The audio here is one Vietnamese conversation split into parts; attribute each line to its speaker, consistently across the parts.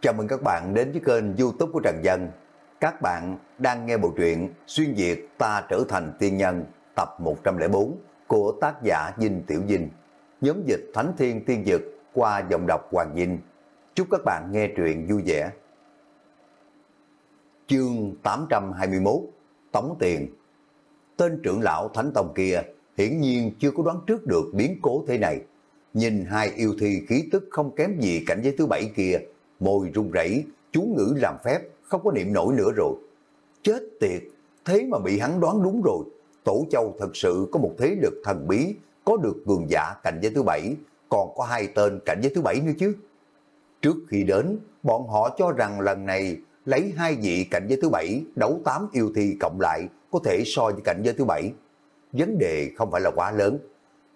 Speaker 1: Chào mừng các bạn đến với kênh youtube của Trần Dân. Các bạn đang nghe bộ truyện Xuyên Việt Ta Trở Thành Tiên Nhân tập 104 của tác giả Dinh Tiểu Dinh. Nhóm dịch Thánh Thiên Tiên Dực qua giọng đọc Hoàng Dinh. Chúc các bạn nghe truyện vui vẻ. Chương 821 Tống Tiền Tên trưởng lão Thánh Tông kia hiển nhiên chưa có đoán trước được biến cố thế này. Nhìn hai yêu thi khí tức không kém gì cảnh giới thứ bảy kia, môi run rẩy, chú ngữ làm phép, không có niệm nổi nữa rồi. Chết tiệt, thế mà bị hắn đoán đúng rồi. Tổ Châu thật sự có một thế lực thần bí, có được cường giả cảnh giới thứ bảy, còn có hai tên cảnh giới thứ bảy nữa chứ. Trước khi đến, bọn họ cho rằng lần này lấy hai vị cảnh giới thứ bảy đấu tám yêu thi cộng lại có thể so với cảnh giới thứ bảy. Vấn đề không phải là quá lớn.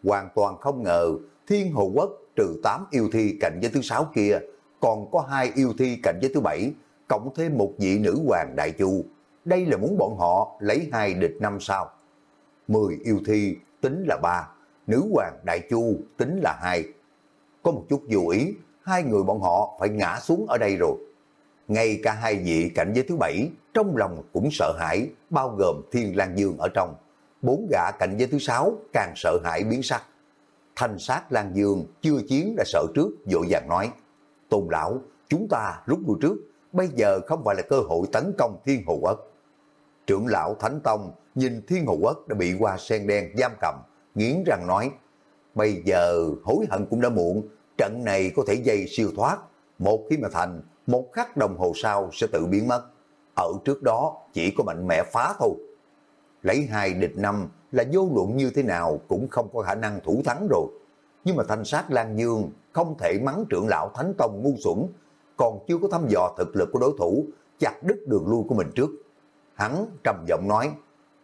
Speaker 1: Hoàn toàn không ngờ Thiên Hồ Quốc trừ tám yêu thi cảnh giới thứ sáu kia, còn có hai yêu thi cảnh giới thứ bảy, cộng thêm một vị nữ hoàng đại chu. Đây là muốn bọn họ lấy hai địch năm sao. 10 yêu thi tính là ba, nữ hoàng đại chu tính là hai. Có một chút dù ý, hai người bọn họ phải ngã xuống ở đây rồi. Ngay cả hai vị cảnh giới thứ bảy, trong lòng cũng sợ hãi, bao gồm Thiên Lang Dương ở trong. Bốn gã cảnh giới thứ sáu càng sợ hãi biến sắc. Thanh sát Lan Dương chưa chiến đã sợ trước, dội vàng nói. Tôn lão, chúng ta rút lui trước, bây giờ không phải là cơ hội tấn công Thiên Hồ Quốc. Trưởng lão Thánh Tông nhìn Thiên Hồ Quốc đã bị qua sen đen giam cầm, nghiến răng nói, bây giờ hối hận cũng đã muộn, trận này có thể dây siêu thoát, một khi mà thành, một khắc đồng hồ sau sẽ tự biến mất. Ở trước đó chỉ có mạnh mẽ phá thôi. Lấy hai địch năm là vô luận như thế nào cũng không có khả năng thủ thắng rồi. Nhưng mà thanh sát Lan Dương không thể mắng trưởng lão Thánh Tông ngu xuẩn, còn chưa có thăm dò thực lực của đối thủ, chặt đứt đường lui của mình trước. Hắn trầm giọng nói,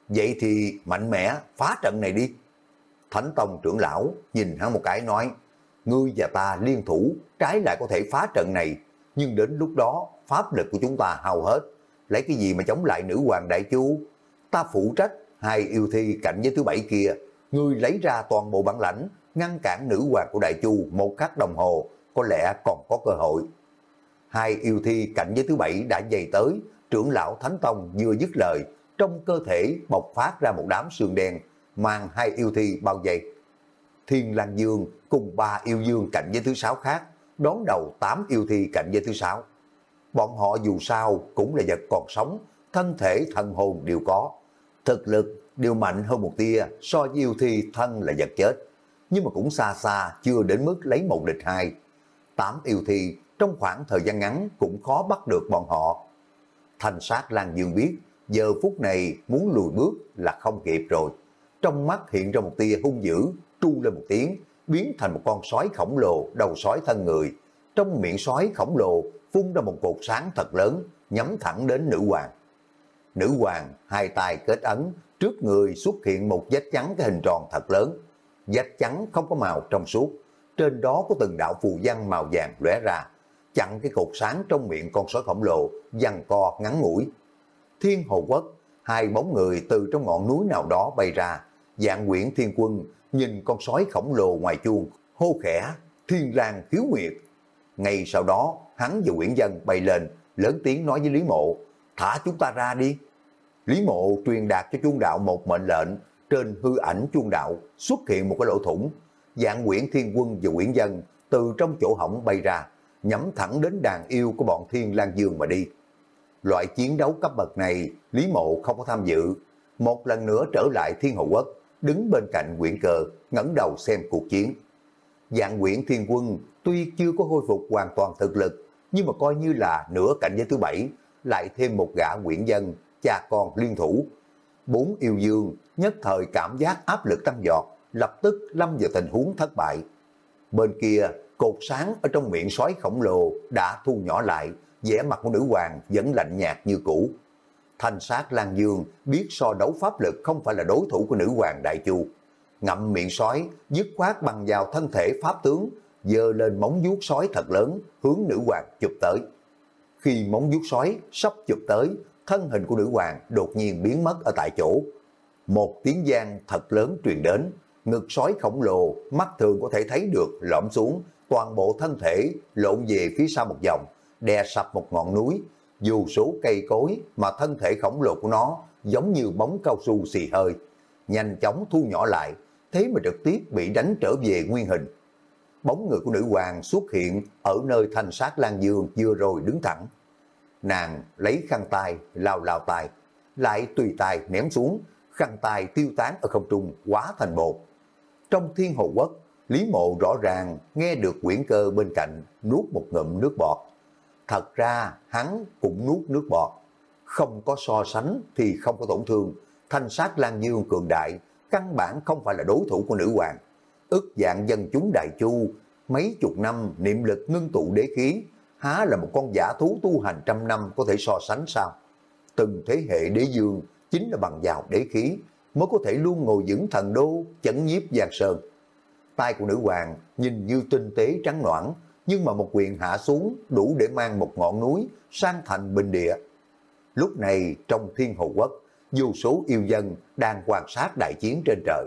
Speaker 1: vậy thì mạnh mẽ phá trận này đi. Thánh Tông trưởng lão nhìn hắn một cái nói, ngươi và ta liên thủ, trái lại có thể phá trận này, nhưng đến lúc đó pháp lực của chúng ta hao hết, lấy cái gì mà chống lại nữ hoàng đại chú Ta phụ trách hai yêu thi cạnh với thứ bảy kia, ngươi lấy ra toàn bộ bản lãnh, ngăn cản nữ hoàng của Đại Chu một khắc đồng hồ, có lẽ còn có cơ hội. Hai yêu thi cạnh giới thứ bảy đã dày tới, trưởng lão Thánh Tông vừa dứt lời, trong cơ thể bộc phát ra một đám sương đen, mang hai yêu thi bao dây. Thiên Lang Dương cùng ba yêu dương cạnh giới thứ sáu khác, đón đầu tám yêu thi cạnh giới thứ sáu. Bọn họ dù sao cũng là vật còn sống, thân thể thần hồn đều có, thực lực đều mạnh hơn một tia so với yêu thi thân là vật chết, nhưng mà cũng xa xa chưa đến mức lấy một địch hai. Tám yêu thi trong khoảng thời gian ngắn cũng khó bắt được bọn họ. thành sát Lan Dương biết, giờ phút này muốn lùi bước là không kịp rồi. Trong mắt hiện ra một tia hung dữ, tru lên một tiếng, biến thành một con sói khổng lồ, đầu sói thân người. Trong miệng sói khổng lồ phun ra một cột sáng thật lớn, nhắm thẳng đến nữ hoàng. Nữ hoàng hai tay kết ấn, trước người xuất hiện một vết trắng cái hình tròn thật lớn. Vết trắng không có màu trong suốt, trên đó có từng đạo phù văn màu vàng lóe ra, chặn cái cột sáng trong miệng con sói khổng lồ, dằn co ngắn ngủi. Thiên Hồ Quốc, hai bóng người từ trong ngọn núi nào đó bay ra, dạng quyển thiên quân nhìn con sói khổng lồ ngoài chuông, hô khẽ, thiên lang khiếu nguyệt. Ngay sau đó, hắn và quyển dân bay lên, lớn tiếng nói với Lý Mộ, thả chúng ta ra đi. Lý Mộ truyền đạt cho chuông đạo một mệnh lệnh, trên hư ảnh chuông đạo xuất hiện một cái lỗ thủng. Dạng Nguyễn Thiên Quân và Nguyễn Dân từ trong chỗ hỏng bay ra, nhắm thẳng đến đàn yêu của bọn Thiên Lang Dương mà đi. Loại chiến đấu cấp bậc này, Lý Mộ không có tham dự. Một lần nữa trở lại Thiên Hậu Quốc, đứng bên cạnh Nguyễn Cờ, ngẩng đầu xem cuộc chiến. Dạng Nguyễn Thiên Quân tuy chưa có hồi phục hoàn toàn thực lực, nhưng mà coi như là nửa cảnh giới thứ bảy, lại thêm một gã Nguyễn Dân cha con liên thủ. Bốn yêu dương nhất thời cảm giác áp lực tăng giọt, lập tức lâm vào tình huống thất bại. Bên kia, cột sáng ở trong miệng sói khổng lồ đã thu nhỏ lại, vẻ mặt của nữ hoàng vẫn lạnh nhạt như cũ. Thanh sát Lan Dương biết so đấu pháp lực không phải là đối thủ của nữ hoàng Đại Chu. Ngậm miệng sói, dứt khoát bằng vào thân thể pháp tướng, dơ lên móng vuốt sói thật lớn, hướng nữ hoàng chụp tới. Khi móng vuốt sói sắp chụp tới, thân hình của nữ hoàng đột nhiên biến mất ở tại chỗ. Một tiếng gian thật lớn truyền đến, ngực sói khổng lồ, mắt thường có thể thấy được lõm xuống, toàn bộ thân thể lộn về phía sau một vòng, đè sập một ngọn núi, dù số cây cối mà thân thể khổng lồ của nó giống như bóng cao su xì hơi, nhanh chóng thu nhỏ lại, thế mà trực tiếp bị đánh trở về nguyên hình. Bóng người của nữ hoàng xuất hiện ở nơi thanh sát Lan Dương vừa rồi đứng thẳng. Nàng lấy khăn tay, lao lao tay, lại tùy tay ném xuống, khăn tay tiêu tán ở không trung quá thành bột. Trong thiên hồ quốc, Lý Mộ rõ ràng nghe được quyển cơ bên cạnh nuốt một ngụm nước bọt. Thật ra hắn cũng nuốt nước bọt. Không có so sánh thì không có tổn thương. Thanh sát Lan Dương cường đại, căn bản không phải là đối thủ của nữ hoàng. Ức dạng dân chúng đại chu, mấy chục năm niệm lực ngưng tụ đế khí, há là một con giả thú tu hành trăm năm có thể so sánh sao? Từng thế hệ đế dương chính là bằng giàu đế khí mới có thể luôn ngồi vững thần đô, chấn nhiếp giang sơn. Tay của nữ hoàng nhìn như tinh tế trắng noãn, nhưng mà một quyền hạ xuống đủ để mang một ngọn núi sang thành bình địa. Lúc này trong thiên hồ quốc, vô số yêu dân đang quan sát đại chiến trên trời.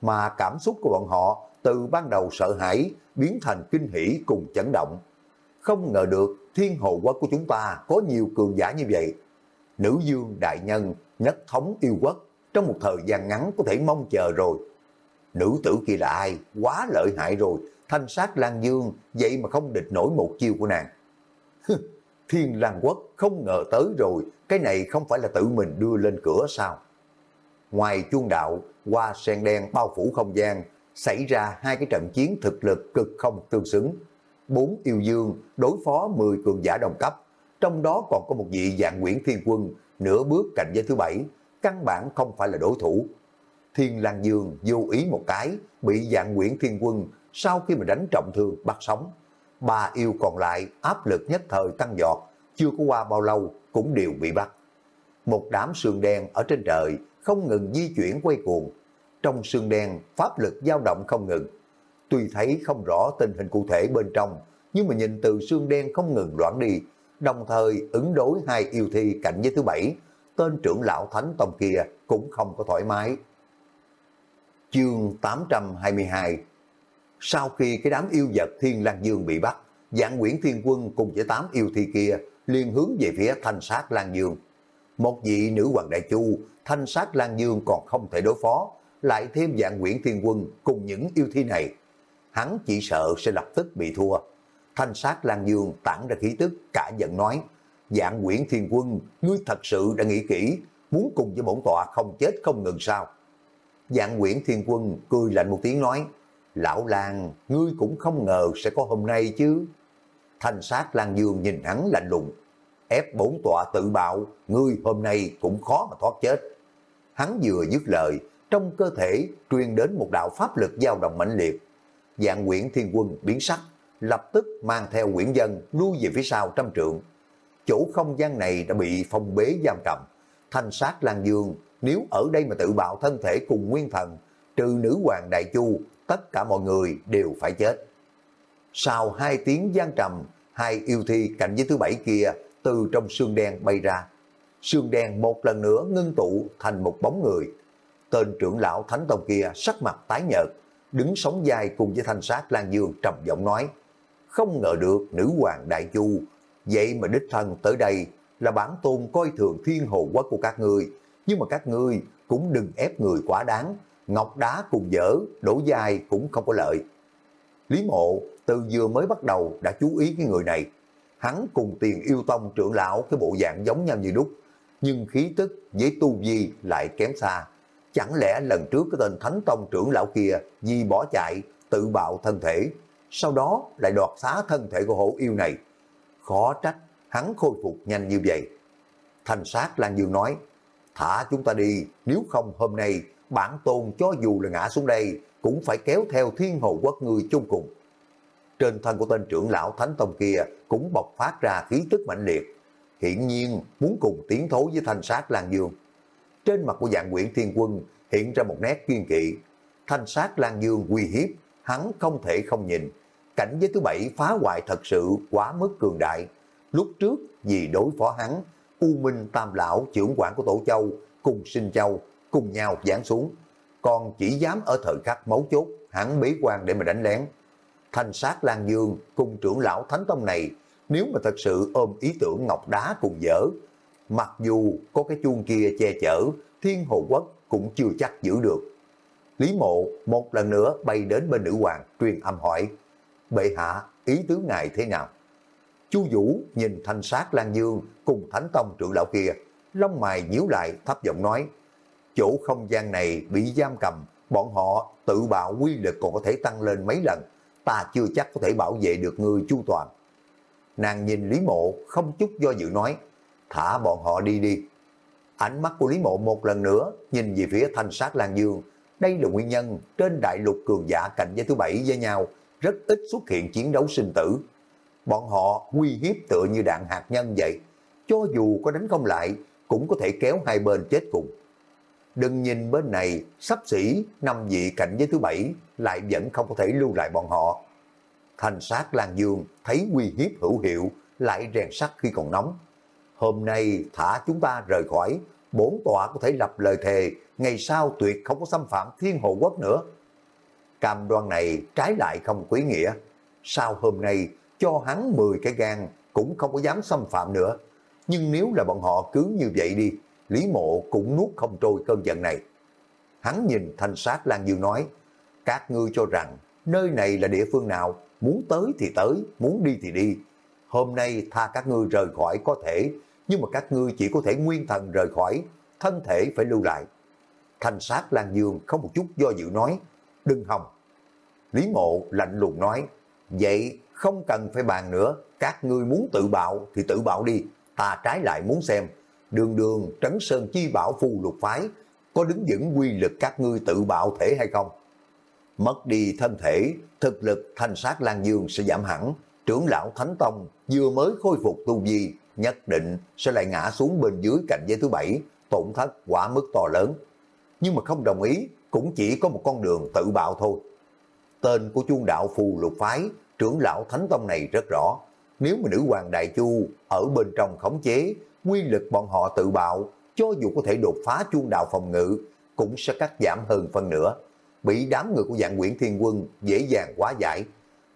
Speaker 1: Mà cảm xúc của bọn họ từ ban đầu sợ hãi biến thành kinh hỉ cùng chấn động. Không ngờ được thiên hồ quốc của chúng ta có nhiều cường giả như vậy. Nữ dương đại nhân, nhất thống yêu quốc, trong một thời gian ngắn có thể mong chờ rồi. Nữ tử kia là ai? Quá lợi hại rồi. Thanh sát Lan Dương, vậy mà không địch nổi một chiêu của nàng. Thiên Lan Quốc không ngờ tới rồi, cái này không phải là tự mình đưa lên cửa sao? Ngoài chuông đạo, qua sen đen bao phủ không gian, xảy ra hai cái trận chiến thực lực cực không tương xứng. Bốn yêu dương đối phó 10 cường giả đồng cấp, trong đó còn có một vị dạng Nguyễn Thiên Quân, nửa bước cạnh giới thứ bảy, căn bản không phải là đối thủ. Thiên Lang Dương vô ý một cái, bị dạng Nguyễn Thiên Quân sau khi mà đánh trọng thương bắt sống. Ba yêu còn lại áp lực nhất thời tăng giọt, chưa có qua bao lâu cũng đều bị bắt. Một đám sương đen ở trên trời không ngừng di chuyển quay cuồng. Trong sương đen pháp lực dao động không ngừng. Tuy thấy không rõ tình hình cụ thể bên trong, nhưng mà nhìn từ xương đen không ngừng loãng đi, đồng thời ứng đối hai yêu thi cạnh với thứ bảy, tên trưởng lão Thánh Tông kia cũng không có thoải mái. Chương 822 Sau khi cái đám yêu vật Thiên Lang Dương bị bắt, dạng Nguyễn Thiên Quân cùng với tám yêu thi kia liền hướng về phía thanh sát Lan Dương. Một vị nữ hoàng đại chu, thanh sát Lan Dương còn không thể đối phó, lại thêm dạng Nguyễn Thiên Quân cùng những yêu thi này. Hắn chỉ sợ sẽ lập tức bị thua. Thanh sát Lan Dương tản ra khí tức cả giận nói, dạng Nguyễn Thiên Quân, ngươi thật sự đã nghĩ kỹ, muốn cùng với bổn tọa không chết không ngừng sao. Dạng Nguyễn Thiên Quân cười lạnh một tiếng nói, Lão Lan, ngươi cũng không ngờ sẽ có hôm nay chứ. Thanh sát Lan Dương nhìn hắn lạnh lùng, ép bổn tọa tự bạo, ngươi hôm nay cũng khó mà thoát chết. Hắn vừa dứt lời, trong cơ thể truyền đến một đạo pháp lực dao động mãnh liệt. Dạng Nguyễn Thiên Quân biến sắc, lập tức mang theo Nguyễn Dân lui về phía sau trăm trượng. Chỗ không gian này đã bị phong bế giam cầm. Thanh sát Lan Dương nếu ở đây mà tự bạo thân thể cùng nguyên thần, trừ nữ hoàng đại chu, tất cả mọi người đều phải chết. Sau hai tiếng gian trầm, hai yêu thi cạnh với thứ bảy kia từ trong xương đen bay ra. Xương đen một lần nữa ngưng tụ thành một bóng người. Tên trưởng lão Thánh Tông kia sắc mặt tái nhợt, đứng sóng dài cùng với thanh sát Lan Dương trầm giọng nói, không ngờ được nữ hoàng đại chu, vậy mà đích thân tới đây là bản tôn coi thường thiên hồ quốc của các ngươi, nhưng mà các ngươi cũng đừng ép người quá đáng, ngọc đá cùng dở, đổ dài cũng không có lợi. Lý mộ từ vừa mới bắt đầu đã chú ý cái người này, hắn cùng tiền yêu tông trưởng lão cái bộ dạng giống nhau như đúc, nhưng khí tức với tu vi lại kém xa. Chẳng lẽ lần trước cái tên Thánh Tông trưởng lão kia vì bỏ chạy, tự bạo thân thể, sau đó lại đoạt xá thân thể của hổ yêu này. Khó trách, hắn khôi phục nhanh như vậy. Thành sát Lan Dương nói, thả chúng ta đi, nếu không hôm nay bản tôn cho dù là ngã xuống đây, cũng phải kéo theo thiên hồ quốc người chung cùng. Trên thân của tên trưởng lão Thánh Tông kia cũng bộc phát ra khí tức mạnh liệt, hiển nhiên muốn cùng tiến thối với thanh sát Lan Dương. Trên mặt của dạng Nguyễn Thiên Quân hiện ra một nét kiên kỵ, thanh sát Lan Dương uy hiếp, hắn không thể không nhìn. Cảnh giới thứ bảy phá hoại thật sự quá mức cường đại. Lúc trước vì đối phó hắn, U Minh Tam Lão trưởng quản của Tổ Châu cùng Sinh Châu cùng nhau giáng xuống. Còn chỉ dám ở thời khắc mấu chốt, hắn bế quan để mà đánh lén. Thanh sát Lan Dương cùng trưởng lão Thánh Tông này nếu mà thật sự ôm ý tưởng ngọc đá cùng dở, mặc dù có cái chuông kia che chở, thiên hồ quốc cũng chưa chắc giữ được. Lý mộ một lần nữa bay đến bên nữ hoàng truyền âm hỏi, bệ hạ ý tứ ngài thế nào? Chu Vũ nhìn thanh sát Lan Dương cùng Thánh Tông trưởng lão kia, lông mày nhíu lại thấp giọng nói, chỗ không gian này bị giam cầm, bọn họ tự bạo quy lực còn có thể tăng lên mấy lần, ta chưa chắc có thể bảo vệ được người chu toàn. Nàng nhìn Lý Mộ không chút do dự nói, thả bọn họ đi đi. Ánh mắt của Lý Mộ một lần nữa nhìn về phía thanh sát Lan Dương. Đây là nguyên nhân trên đại lục cường giả cạnh giới thứ bảy với nhau, rất ít xuất hiện chiến đấu sinh tử. Bọn họ uy hiếp tựa như đạn hạt nhân vậy. Cho dù có đánh không lại, cũng có thể kéo hai bên chết cùng. Đừng nhìn bên này, sắp xỉ năm vị cạnh giới thứ bảy lại vẫn không có thể lưu lại bọn họ. Thành sát Lan Dương thấy uy hiếp hữu hiệu, lại rèn sắt khi còn nóng. Hôm nay thả chúng ta rời khỏi, bốn tọa có thể lập lời thề, ngày sau tuyệt không có xâm phạm thiên hộ quốc nữa. Cam đoan này trái lại không quý nghĩa. Sau hôm nay cho hắn 10 cái gan cũng không có dám xâm phạm nữa. Nhưng nếu là bọn họ cứ như vậy đi, Lý Mộ cũng nuốt không trôi cơn giận này. Hắn nhìn thanh sát Lan Dương nói, các ngươi cho rằng nơi này là địa phương nào, muốn tới thì tới, muốn đi thì đi. Hôm nay tha các ngươi rời khỏi có thể, nhưng mà các ngươi chỉ có thể nguyên thần rời khỏi, thân thể phải lưu lại. Thanh sát Lan Dương không một chút do dự nói, đừng hòng. Lý Mộ lạnh lùng nói, vậy không cần phải bàn nữa, các ngươi muốn tự bạo thì tự bạo đi, ta trái lại muốn xem, đường đường trấn sơn chi bảo phù lục phái, có đứng vững quy lực các ngươi tự bạo thể hay không? Mất đi thân thể, thực lực thanh sát Lan Dương sẽ giảm hẳn, trưởng lão Thánh Tông vừa mới khôi phục tu vi, nhất định sẽ lại ngã xuống bên dưới cạnh giới thứ bảy, tổn thất quả mức to lớn. Nhưng mà không đồng ý, cũng chỉ có một con đường tự bạo thôi. Tên của chuông đạo phù lục phái, trưởng lão Thánh Tông này rất rõ. Nếu mà nữ hoàng Đại Chu ở bên trong khống chế, quy lực bọn họ tự bạo, cho dù có thể đột phá chuông đạo phòng ngự, cũng sẽ cắt giảm hơn phân nữa Bị đám người của dạng quyển thiên quân dễ dàng quá giải.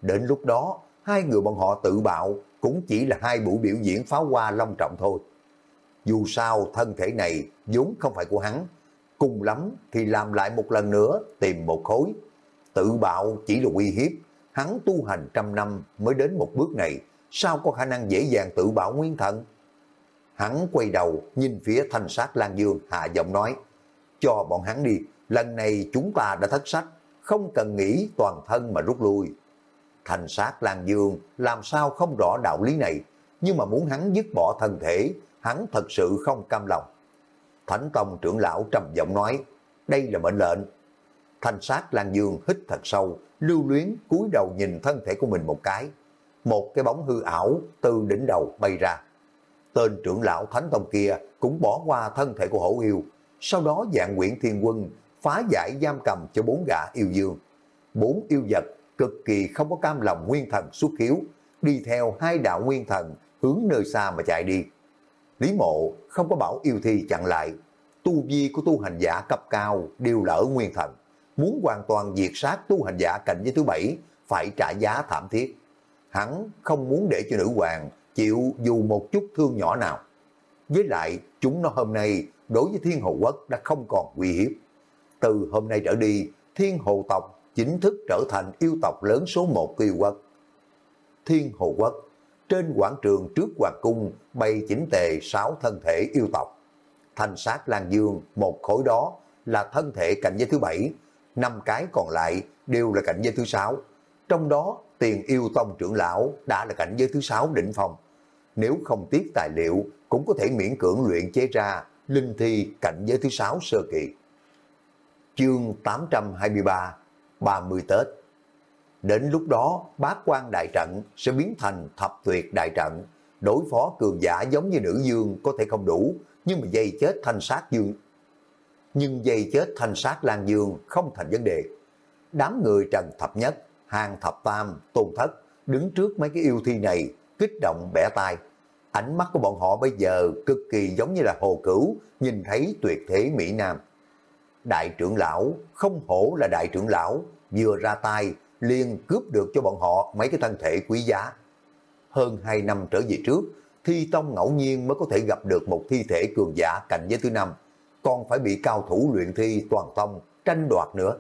Speaker 1: Đến lúc đó, hai người bọn họ tự bạo cũng chỉ là hai buổi biểu diễn pháo hoa long trọng thôi. Dù sao thân thể này vốn không phải của hắn, cùng lắm thì làm lại một lần nữa tìm một khối. Tự bạo chỉ là uy hiếp, hắn tu hành trăm năm mới đến một bước này, sao có khả năng dễ dàng tự bạo nguyên thần? Hắn quay đầu nhìn phía thanh sát Lan Dương hạ giọng nói, cho bọn hắn đi, lần này chúng ta đã thất sách, không cần nghĩ toàn thân mà rút lui. Thành sát Lan Dương làm sao không rõ đạo lý này, nhưng mà muốn hắn dứt bỏ thân thể, hắn thật sự không cam lòng. Thánh Tông trưởng lão trầm giọng nói, đây là mệnh lệnh. Thành sát Lan Dương hít thật sâu, lưu luyến cúi đầu nhìn thân thể của mình một cái. Một cái bóng hư ảo từ đỉnh đầu bay ra. Tên trưởng lão Thánh Tông kia cũng bỏ qua thân thể của hổ yêu. Sau đó dạng quyển thiên quân phá giải giam cầm cho bốn gã yêu dương. Bốn yêu vật cực kỳ không có cam lòng nguyên thần xuất hiếu, đi theo hai đạo nguyên thần hướng nơi xa mà chạy đi. Lý mộ không có bảo yêu thi chặn lại, tu vi của tu hành giả cấp cao đều lỡ nguyên thần, muốn hoàn toàn diệt sát tu hành giả cạnh với thứ bảy phải trả giá thảm thiết. Hắn không muốn để cho nữ hoàng chịu dù một chút thương nhỏ nào. Với lại, chúng nó hôm nay đối với thiên hồ quốc đã không còn nguy hiếp. Từ hôm nay trở đi, thiên hồ tộc chính thức trở thành yêu tộc lớn số một của yêu quốc. Thiên Hồ Quốc, trên quảng trường trước Hoàng Cung bay chỉnh tề sáu thân thể yêu tộc. Thanh sát Lan Dương, một khối đó là thân thể cạnh giới thứ bảy, năm cái còn lại đều là cạnh giới thứ sáu. Trong đó, tiền yêu tông trưởng lão đã là cạnh giới thứ sáu đỉnh phong. Nếu không tiếc tài liệu, cũng có thể miễn cưỡng luyện chế ra linh thi cạnh giới thứ sáu sơ kỳ. Chương 823 30 Tết. Đến lúc đó, bát quan đại trận sẽ biến thành thập tuyệt đại trận. Đối phó cường giả giống như nữ dương có thể không đủ, nhưng mà dây chết thanh sát dương. Nhưng dây chết thanh sát lan dương không thành vấn đề. Đám người trần thập nhất, hàng thập tam, tôn thất, đứng trước mấy cái yêu thi này, kích động bẻ tai. Ánh mắt của bọn họ bây giờ cực kỳ giống như là hồ cửu, nhìn thấy tuyệt thế Mỹ Nam đại trưởng lão, không hổ là đại trưởng lão, vừa ra tay liền cướp được cho bọn họ mấy cái thân thể quý giá. hơn 2 năm trở về trước, Thi Tông ngẫu nhiên mới có thể gặp được một thi thể cường giả cạnh giới thứ năm, còn phải bị cao thủ luyện thi toàn tông tranh đoạt nữa.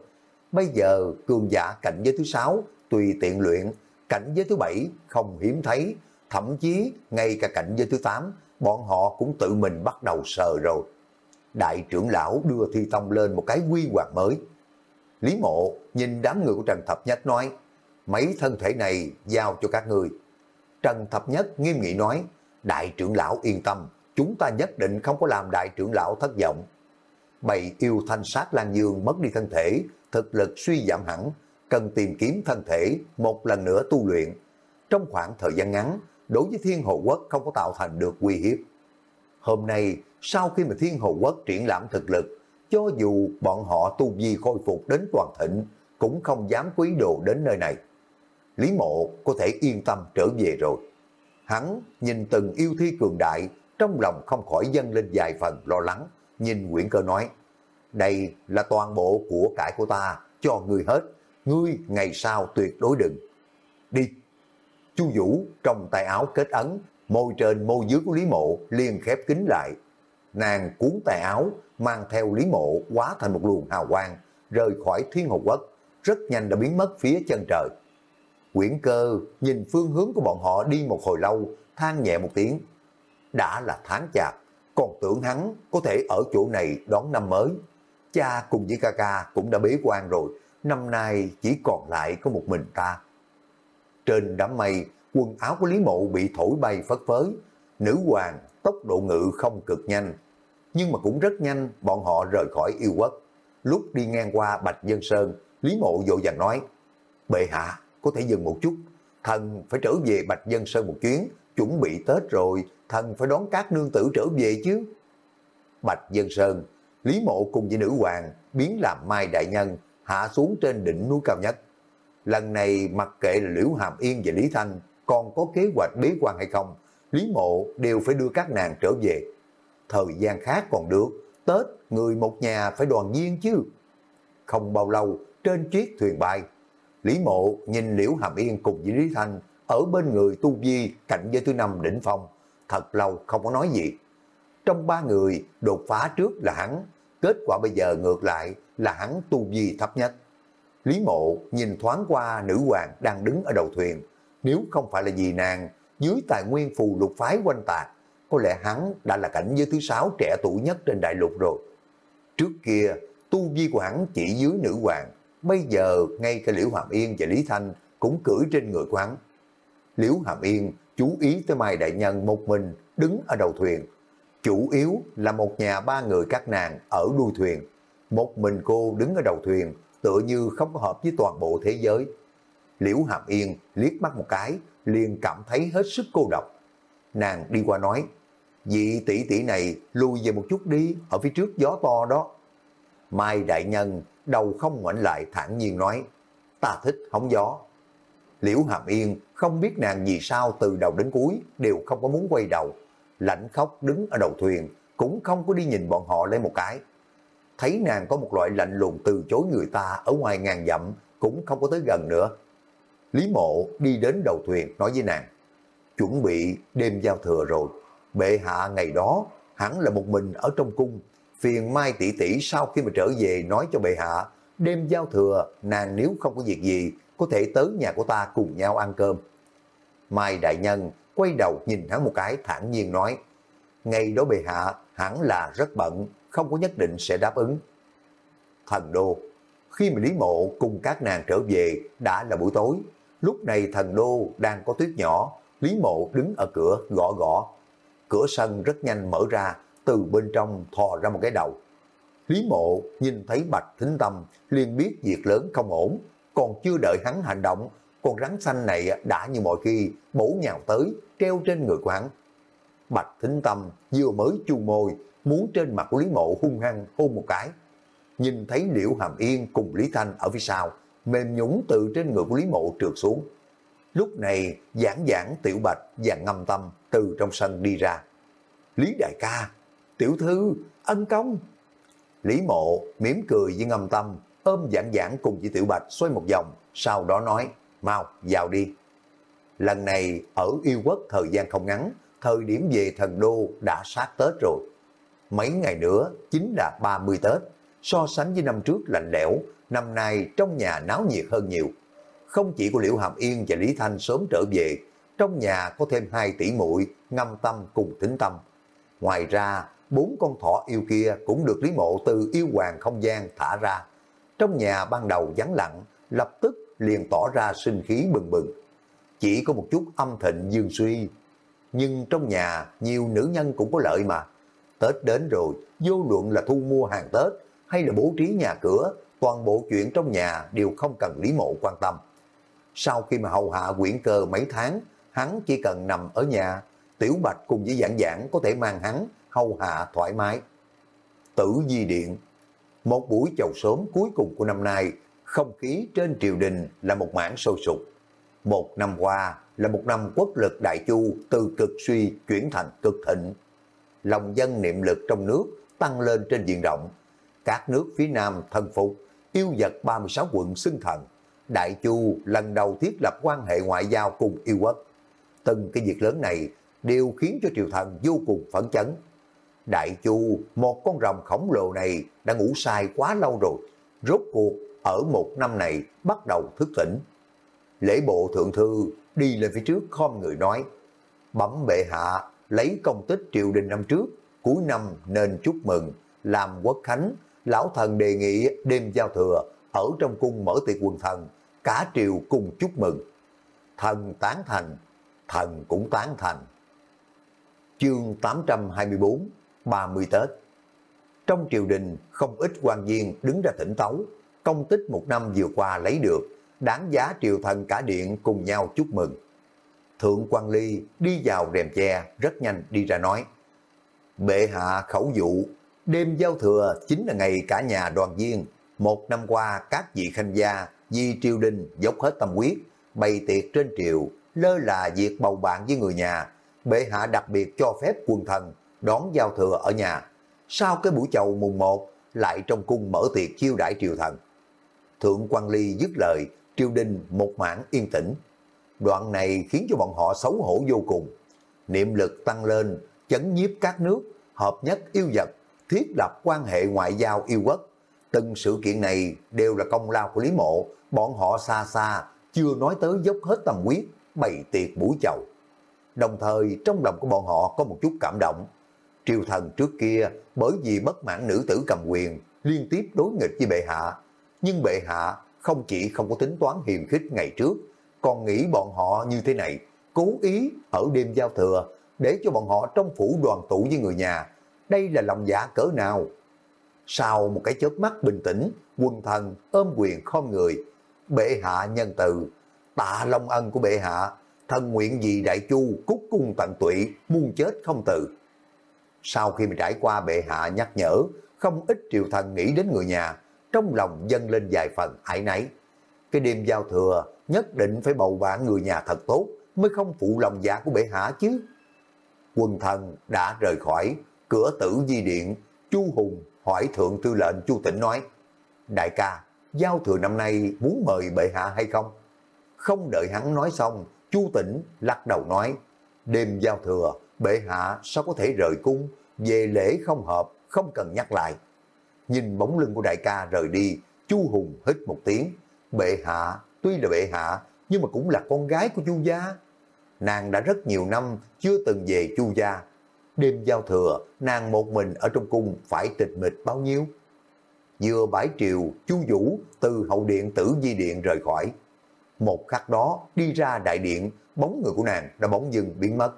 Speaker 1: Bây giờ cường giả cạnh giới thứ sáu tùy tiện luyện, cảnh giới thứ bảy không hiếm thấy, thậm chí ngay cả cảnh giới thứ tám bọn họ cũng tự mình bắt đầu sờ rồi. Đại trưởng lão đưa Thi Tông lên một cái quy hoạch mới. Lý Mộ nhìn đám người của Trần Thập Nhất nói, mấy thân thể này giao cho các người. Trần Thập Nhất nghiêm nghị nói, đại trưởng lão yên tâm, chúng ta nhất định không có làm đại trưởng lão thất vọng. Bầy yêu thanh sát Lan Dương mất đi thân thể, thực lực suy giảm hẳn, cần tìm kiếm thân thể một lần nữa tu luyện. Trong khoảng thời gian ngắn, đối với Thiên Hồ Quốc không có tạo thành được uy hiếp. Hôm nay, sau khi mà Thiên Hồ Quốc triển lãm thực lực, cho dù bọn họ tu vi khôi phục đến toàn thịnh, cũng không dám quý đồ đến nơi này. Lý Mộ có thể yên tâm trở về rồi. Hắn nhìn từng yêu thi cường đại, trong lòng không khỏi dâng lên vài phần lo lắng, nhìn Nguyễn Cơ nói, đây là toàn bộ của cải của ta, cho ngươi hết, ngươi ngày sau tuyệt đối đừng. Đi! Chu Vũ trong tay áo kết ấn, môi trên môi dưới của Lý Mộ liền khép kín lại. Nàng cuốn tay áo, mang theo Lý Mộ quá thành một luồng hào quang, rời khỏi thiên hồ quốc, rất nhanh đã biến mất phía chân trời. Quyển cơ nhìn phương hướng của bọn họ đi một hồi lâu, than nhẹ một tiếng. Đã là tháng chạp, còn tưởng hắn có thể ở chỗ này đón năm mới. Cha cùng với ca ca cũng đã bế quan rồi, năm nay chỉ còn lại có một mình ta. Trên đám mây, quần áo của Lý Mộ bị thổi bay phất phới. Nữ hoàng tốc độ ngự không cực nhanh, nhưng mà cũng rất nhanh bọn họ rời khỏi yêu quốc. Lúc đi ngang qua Bạch Dân Sơn, Lý Mộ vội vàng nói, Bệ hạ, có thể dừng một chút, thần phải trở về Bạch Dân Sơn một chuyến, chuẩn bị Tết rồi, thần phải đón các nương tử trở về chứ. Bạch Dân Sơn, Lý Mộ cùng với nữ hoàng biến làm Mai Đại Nhân, hạ xuống trên đỉnh núi cao nhất. Lần này mặc kệ là Liễu Hàm Yên và Lý Thanh còn có kế hoạch bế quan hay không, Lý Mộ đều phải đưa các nàng trở về. Thời gian khác còn được, Tết người một nhà phải đoàn viên chứ. Không bao lâu, trên chiếc thuyền bay, Lý Mộ nhìn Liễu Hàm Yên cùng với Lý Thanh ở bên người Tu Vi cạnh với thứ năm đỉnh phong, thật lâu không có nói gì. Trong ba người, đột phá trước là hắn, kết quả bây giờ ngược lại là hắn Tu Vi thấp nhất. Lý Mộ nhìn thoáng qua nữ hoàng đang đứng ở đầu thuyền, nếu không phải là vì nàng, dưới tài nguyên phù lục phái quanh tạc, có lẽ hắn đã là cảnh giới thứ sáu trẻ tuổi nhất trên đại lục rồi. Trước kia, tu vi của hắn chỉ dưới nữ hoàng, bây giờ ngay cả Liễu Hàm Yên và Lý Thanh cũng cưỡi trên người của hắn. Liễu Hàm Yên chú ý tới Mai Đại Nhân một mình đứng ở đầu thuyền. Chủ yếu là một nhà ba người các nàng ở đuôi thuyền. Một mình cô đứng ở đầu thuyền tựa như không có hợp với toàn bộ thế giới. Liễu Hàm Yên liếc mắt một cái, liền cảm thấy hết sức cô độc. Nàng đi qua nói, vị tỷ tỷ này lùi về một chút đi, ở phía trước gió to đó. Mai Đại Nhân đầu không ngoảnh lại thản nhiên nói, ta thích hóng gió. Liễu Hàm Yên không biết nàng vì sao từ đầu đến cuối đều không có muốn quay đầu. Lạnh khóc đứng ở đầu thuyền, cũng không có đi nhìn bọn họ lấy một cái. Thấy nàng có một loại lạnh lùng từ chối người ta ở ngoài ngàn dặm, cũng không có tới gần nữa. Lý mộ đi đến đầu thuyền nói với nàng, chuẩn bị đêm giao thừa rồi, bệ hạ ngày đó hắn là một mình ở trong cung, phiền mai tỷ tỷ sau khi mà trở về nói cho bệ hạ, đêm giao thừa nàng nếu không có việc gì có thể tới nhà của ta cùng nhau ăn cơm. Mai đại nhân quay đầu nhìn hắn một cái thản nhiên nói, ngày đó bệ hạ hẳn là rất bận, không có nhất định sẽ đáp ứng. Thần đô, khi mà Lý Mộ cùng các nàng trở về đã là buổi tối, Lúc này thần đô đang có tuyết nhỏ, Lý Mộ đứng ở cửa gõ gõ. Cửa sân rất nhanh mở ra, từ bên trong thò ra một cái đầu. Lý Mộ nhìn thấy Bạch Thính Tâm liền biết việc lớn không ổn, còn chưa đợi hắn hành động, con rắn xanh này đã như mọi khi bổ nhào tới, treo trên người của hắn. Bạch Thính Tâm vừa mới chu môi, muốn trên mặt của Lý Mộ hung hăng hôn một cái. Nhìn thấy Liễu Hàm Yên cùng Lý Thanh ở phía sau, mềm nhũng từ trên người của Lý Mộ trượt xuống. Lúc này giảng giảng tiểu bạch và ngâm tâm từ trong sân đi ra. Lý đại ca, tiểu thư, ân công. Lý mộ mỉm cười với ngâm tâm, ôm giảng giảng cùng với tiểu bạch xoay một vòng, sau đó nói, mau vào đi. Lần này ở yêu quốc thời gian không ngắn, thời điểm về thần đô đã sát Tết rồi. Mấy ngày nữa chính là 30 Tết, so sánh với năm trước lạnh lẽo, năm nay trong nhà náo nhiệt hơn nhiều. Không chỉ có Liễu Hàm Yên và Lý Thanh sớm trở về, trong nhà có thêm hai tỷ muội ngâm tâm cùng thính tâm. Ngoài ra, bốn con thỏ yêu kia cũng được Lý Mộ từ yêu hoàng không gian thả ra. Trong nhà ban đầu vắng lặng, lập tức liền tỏ ra sinh khí bừng bừng. Chỉ có một chút âm thịnh dương suy. Nhưng trong nhà nhiều nữ nhân cũng có lợi mà. Tết đến rồi, vô luận là thu mua hàng Tết hay là bố trí nhà cửa, toàn bộ chuyện trong nhà đều không cần Lý Mộ quan tâm. Sau khi mà hầu hạ quyển cơ mấy tháng, hắn chỉ cần nằm ở nhà, Tiểu Bạch cùng với giảng giảng có thể mang hắn hầu hạ thoải mái. Tử Di Điện Một buổi chầu sớm cuối cùng của năm nay, không khí trên triều đình là một mảng sôi sục. Một năm qua là một năm quốc lực đại chu từ cực suy chuyển thành cực thịnh. Lòng dân niệm lực trong nước tăng lên trên diện rộng. Các nước phía Nam thân phục, yêu vật 36 quận xưng thần. Đại chu lần đầu thiết lập quan hệ ngoại giao cùng yêu quốc. Từng cái việc lớn này đều khiến cho triều thần vô cùng phấn chấn. Đại chu, một con rồng khổng lồ này đã ngủ sai quá lâu rồi. Rốt cuộc, ở một năm này bắt đầu thức tỉnh. Lễ bộ thượng thư đi lên phía trước khom người nói, bấm bệ hạ, lấy công tích triều đình năm trước, cuối năm nên chúc mừng, làm quốc khánh, lão thần đề nghị đêm giao thừa, ở trong cung mở tiệc quần thần, cả triều cùng chúc mừng. Thần tán thành, thần cũng tán thành. Chương 824, 30 Tết Trong triều đình, không ít quan viên đứng ra thỉnh tấu, công tích một năm vừa qua lấy được, đáng giá triều thần cả điện cùng nhau chúc mừng. Thượng quan Ly đi vào rèm che, rất nhanh đi ra nói, Bệ hạ khẩu dụ, đêm giao thừa chính là ngày cả nhà đoàn viên. Một năm qua, các vị khanh gia vì triều đình dốc hết tâm huyết, bày tiệc trên triều, lơ là việc bầu bạn với người nhà. Bệ hạ đặc biệt cho phép quân thần đón giao thừa ở nhà. Sau cái buổi chầu mùng 1, lại trong cung mở tiệc chiêu đãi triều thần. Thượng quan Ly dứt lời, triều đình một mảng yên tĩnh. Đoạn này khiến cho bọn họ xấu hổ vô cùng. Niệm lực tăng lên, chấn nhiếp các nước, hợp nhất yêu vật, thiết lập quan hệ ngoại giao yêu quốc. Từng sự kiện này đều là công lao của Lý Mộ, bọn họ xa xa, chưa nói tới dốc hết tâm quyết, bày tiệc buổi chầu. Đồng thời trong lòng của bọn họ có một chút cảm động. Triều thần trước kia bởi vì bất mãn nữ tử cầm quyền liên tiếp đối nghịch với bệ hạ. Nhưng bệ hạ không chỉ không có tính toán hiềm khích ngày trước, còn nghĩ bọn họ như thế này, cố ý ở đêm giao thừa để cho bọn họ trong phủ đoàn tụ với người nhà. Đây là lòng giả cỡ nào? Sau một cái chớp mắt bình tĩnh, quân thần ôm quyền khom người, bệ hạ nhân từ, tạ long ân của bệ hạ, thân nguyện vì đại chu cúc cung tận tụy, muôn chết không từ. Sau khi mà trải qua bệ hạ nhắc nhở, không ít triều thần nghĩ đến người nhà, trong lòng dâng lên vài phần ải nấy. Cái đêm giao thừa nhất định phải bầu bạn người nhà thật tốt, mới không phụ lòng dạ của bệ hạ chứ. Quân thần đã rời khỏi, cửa tử di điện, Chu Hùng hỏi thượng tư lệnh Chu Tĩnh nói, Đại ca, giao thừa năm nay muốn mời bệ hạ hay không? Không đợi hắn nói xong, Chu Tĩnh lắc đầu nói, đêm giao thừa, bệ hạ sao có thể rời cung, về lễ không hợp, không cần nhắc lại. Nhìn bóng lưng của đại ca rời đi, Chu Hùng hít một tiếng, bệ hạ, tuy là bệ hạ, nhưng mà cũng là con gái của Chu gia. Nàng đã rất nhiều năm chưa từng về Chu gia. Đêm giao thừa, nàng một mình ở trong cung phải tịch mịch bao nhiêu? Vừa bãi triều, Chu Vũ từ hậu điện tử di điện rời khỏi. Một khắc đó, đi ra đại điện, bóng người của nàng đã bóng dừng biến mất.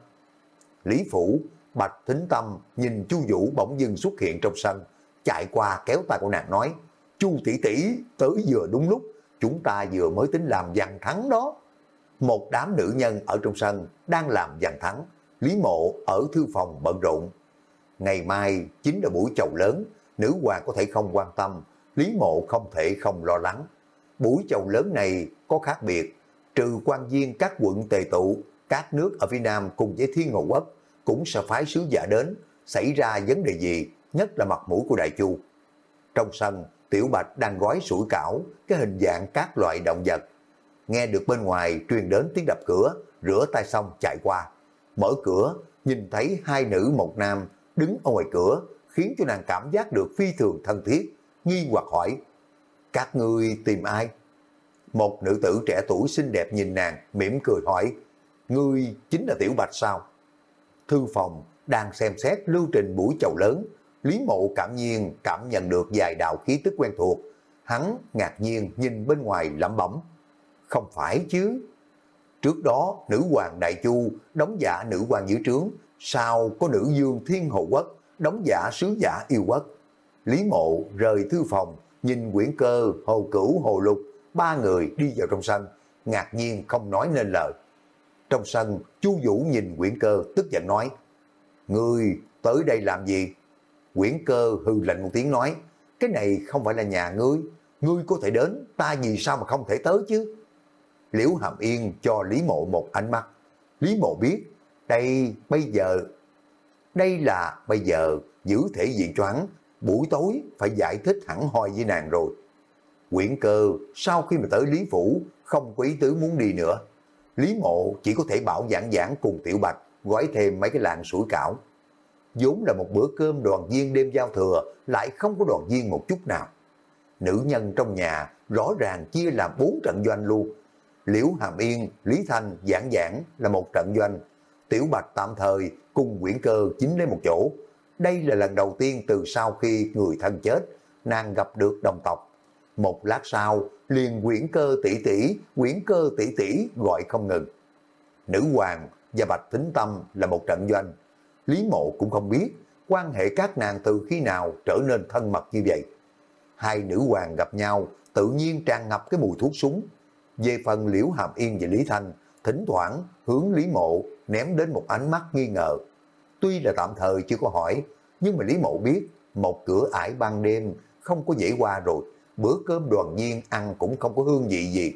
Speaker 1: Lý Phủ, Bạch Thính Tâm nhìn Chu Vũ bỗng dưng xuất hiện trong sân, chạy qua kéo tay của nàng nói, Chu tỷ tỷ tới vừa đúng lúc, chúng ta vừa mới tính làm giành thắng đó. Một đám nữ nhân ở trong sân đang làm giành thắng, Lý Mộ ở thư phòng bận rộn. Ngày mai chính là buổi chầu lớn, nữ hoàng có thể không quan tâm, Lý Mộ không thể không lo lắng. Buổi chầu lớn này có khác biệt, trừ quan viên các quận tề tụ, các nước ở phía Nam cùng với Thiên Ngộ Quốc cũng sẽ phái sứ giả đến, xảy ra vấn đề gì, nhất là mặt mũi của Đại Chu. Trong sân, Tiểu Bạch đang gói sủi cảo, cái hình dạng các loại động vật. Nghe được bên ngoài truyền đến tiếng đập cửa, rửa tay xong chạy qua. Mở cửa, nhìn thấy hai nữ một nam đứng ở ngoài cửa, khiến cho nàng cảm giác được phi thường thân thiết, nghi hoặc hỏi, các ngươi tìm ai? Một nữ tử trẻ tuổi xinh đẹp nhìn nàng, mỉm cười hỏi, ngươi chính là Tiểu Bạch sao? Thư phòng đang xem xét lưu trình buổi chầu lớn, Lý Mộ cảm nhiên cảm nhận được vài đạo khí tức quen thuộc, hắn ngạc nhiên nhìn bên ngoài lẩm bẩm, không phải chứ. Trước đó, nữ hoàng Đại Chu đóng giả nữ hoàng dưới trướng, sau có nữ dương thiên hộ quốc, đóng giả sứ giả yêu quốc. Lý mộ rời thư phòng, nhìn quyển cơ, hồ cửu, hồ lục, ba người đi vào trong sân, ngạc nhiên không nói nên lời. Trong sân, chu Vũ nhìn quyển cơ tức giận nói, Ngươi tới đây làm gì? Quyển cơ hư lệnh một tiếng nói, cái này không phải là nhà ngươi, ngươi có thể đến, ta vì sao mà không thể tới chứ? Liễu Hàm Yên cho Lý Mộ một ánh mắt. Lý Mộ biết, đây bây giờ, đây là bây giờ giữ thể diện choáng, buổi tối phải giải thích hẳn hoi với nàng rồi. Quyển cơ sau khi mà tới Lý Phủ không có ý tứ muốn đi nữa. Lý Mộ chỉ có thể bảo giảng giảng cùng Tiểu Bạch gói thêm mấy cái lạng sủi cảo. vốn là một bữa cơm đoàn viên đêm giao thừa lại không có đoàn viên một chút nào. Nữ nhân trong nhà rõ ràng chia làm bốn trận doanh luôn. Liễu Hàm Yên, Lý Thanh, Giảng Giảng là một trận doanh. Tiểu Bạch tạm thời cùng Nguyễn Cơ chính lên một chỗ. Đây là lần đầu tiên từ sau khi người thân chết, nàng gặp được đồng tộc. Một lát sau, liền Nguyễn Cơ tỷ tỷ, Nguyễn Cơ tỷ tỷ gọi không ngừng. Nữ hoàng và Bạch Thính Tâm là một trận doanh. Lý Mộ cũng không biết quan hệ các nàng từ khi nào trở nên thân mật như vậy. Hai nữ hoàng gặp nhau tự nhiên tràn ngập cái mùi thuốc súng. Về phần Liễu Hàm Yên và Lý Thanh, thỉnh thoảng hướng Lý Mộ ném đến một ánh mắt nghi ngờ. Tuy là tạm thời chưa có hỏi, nhưng mà Lý Mộ biết một cửa ải ban đêm không có dễ qua rồi, bữa cơm đoàn viên ăn cũng không có hương vị gì.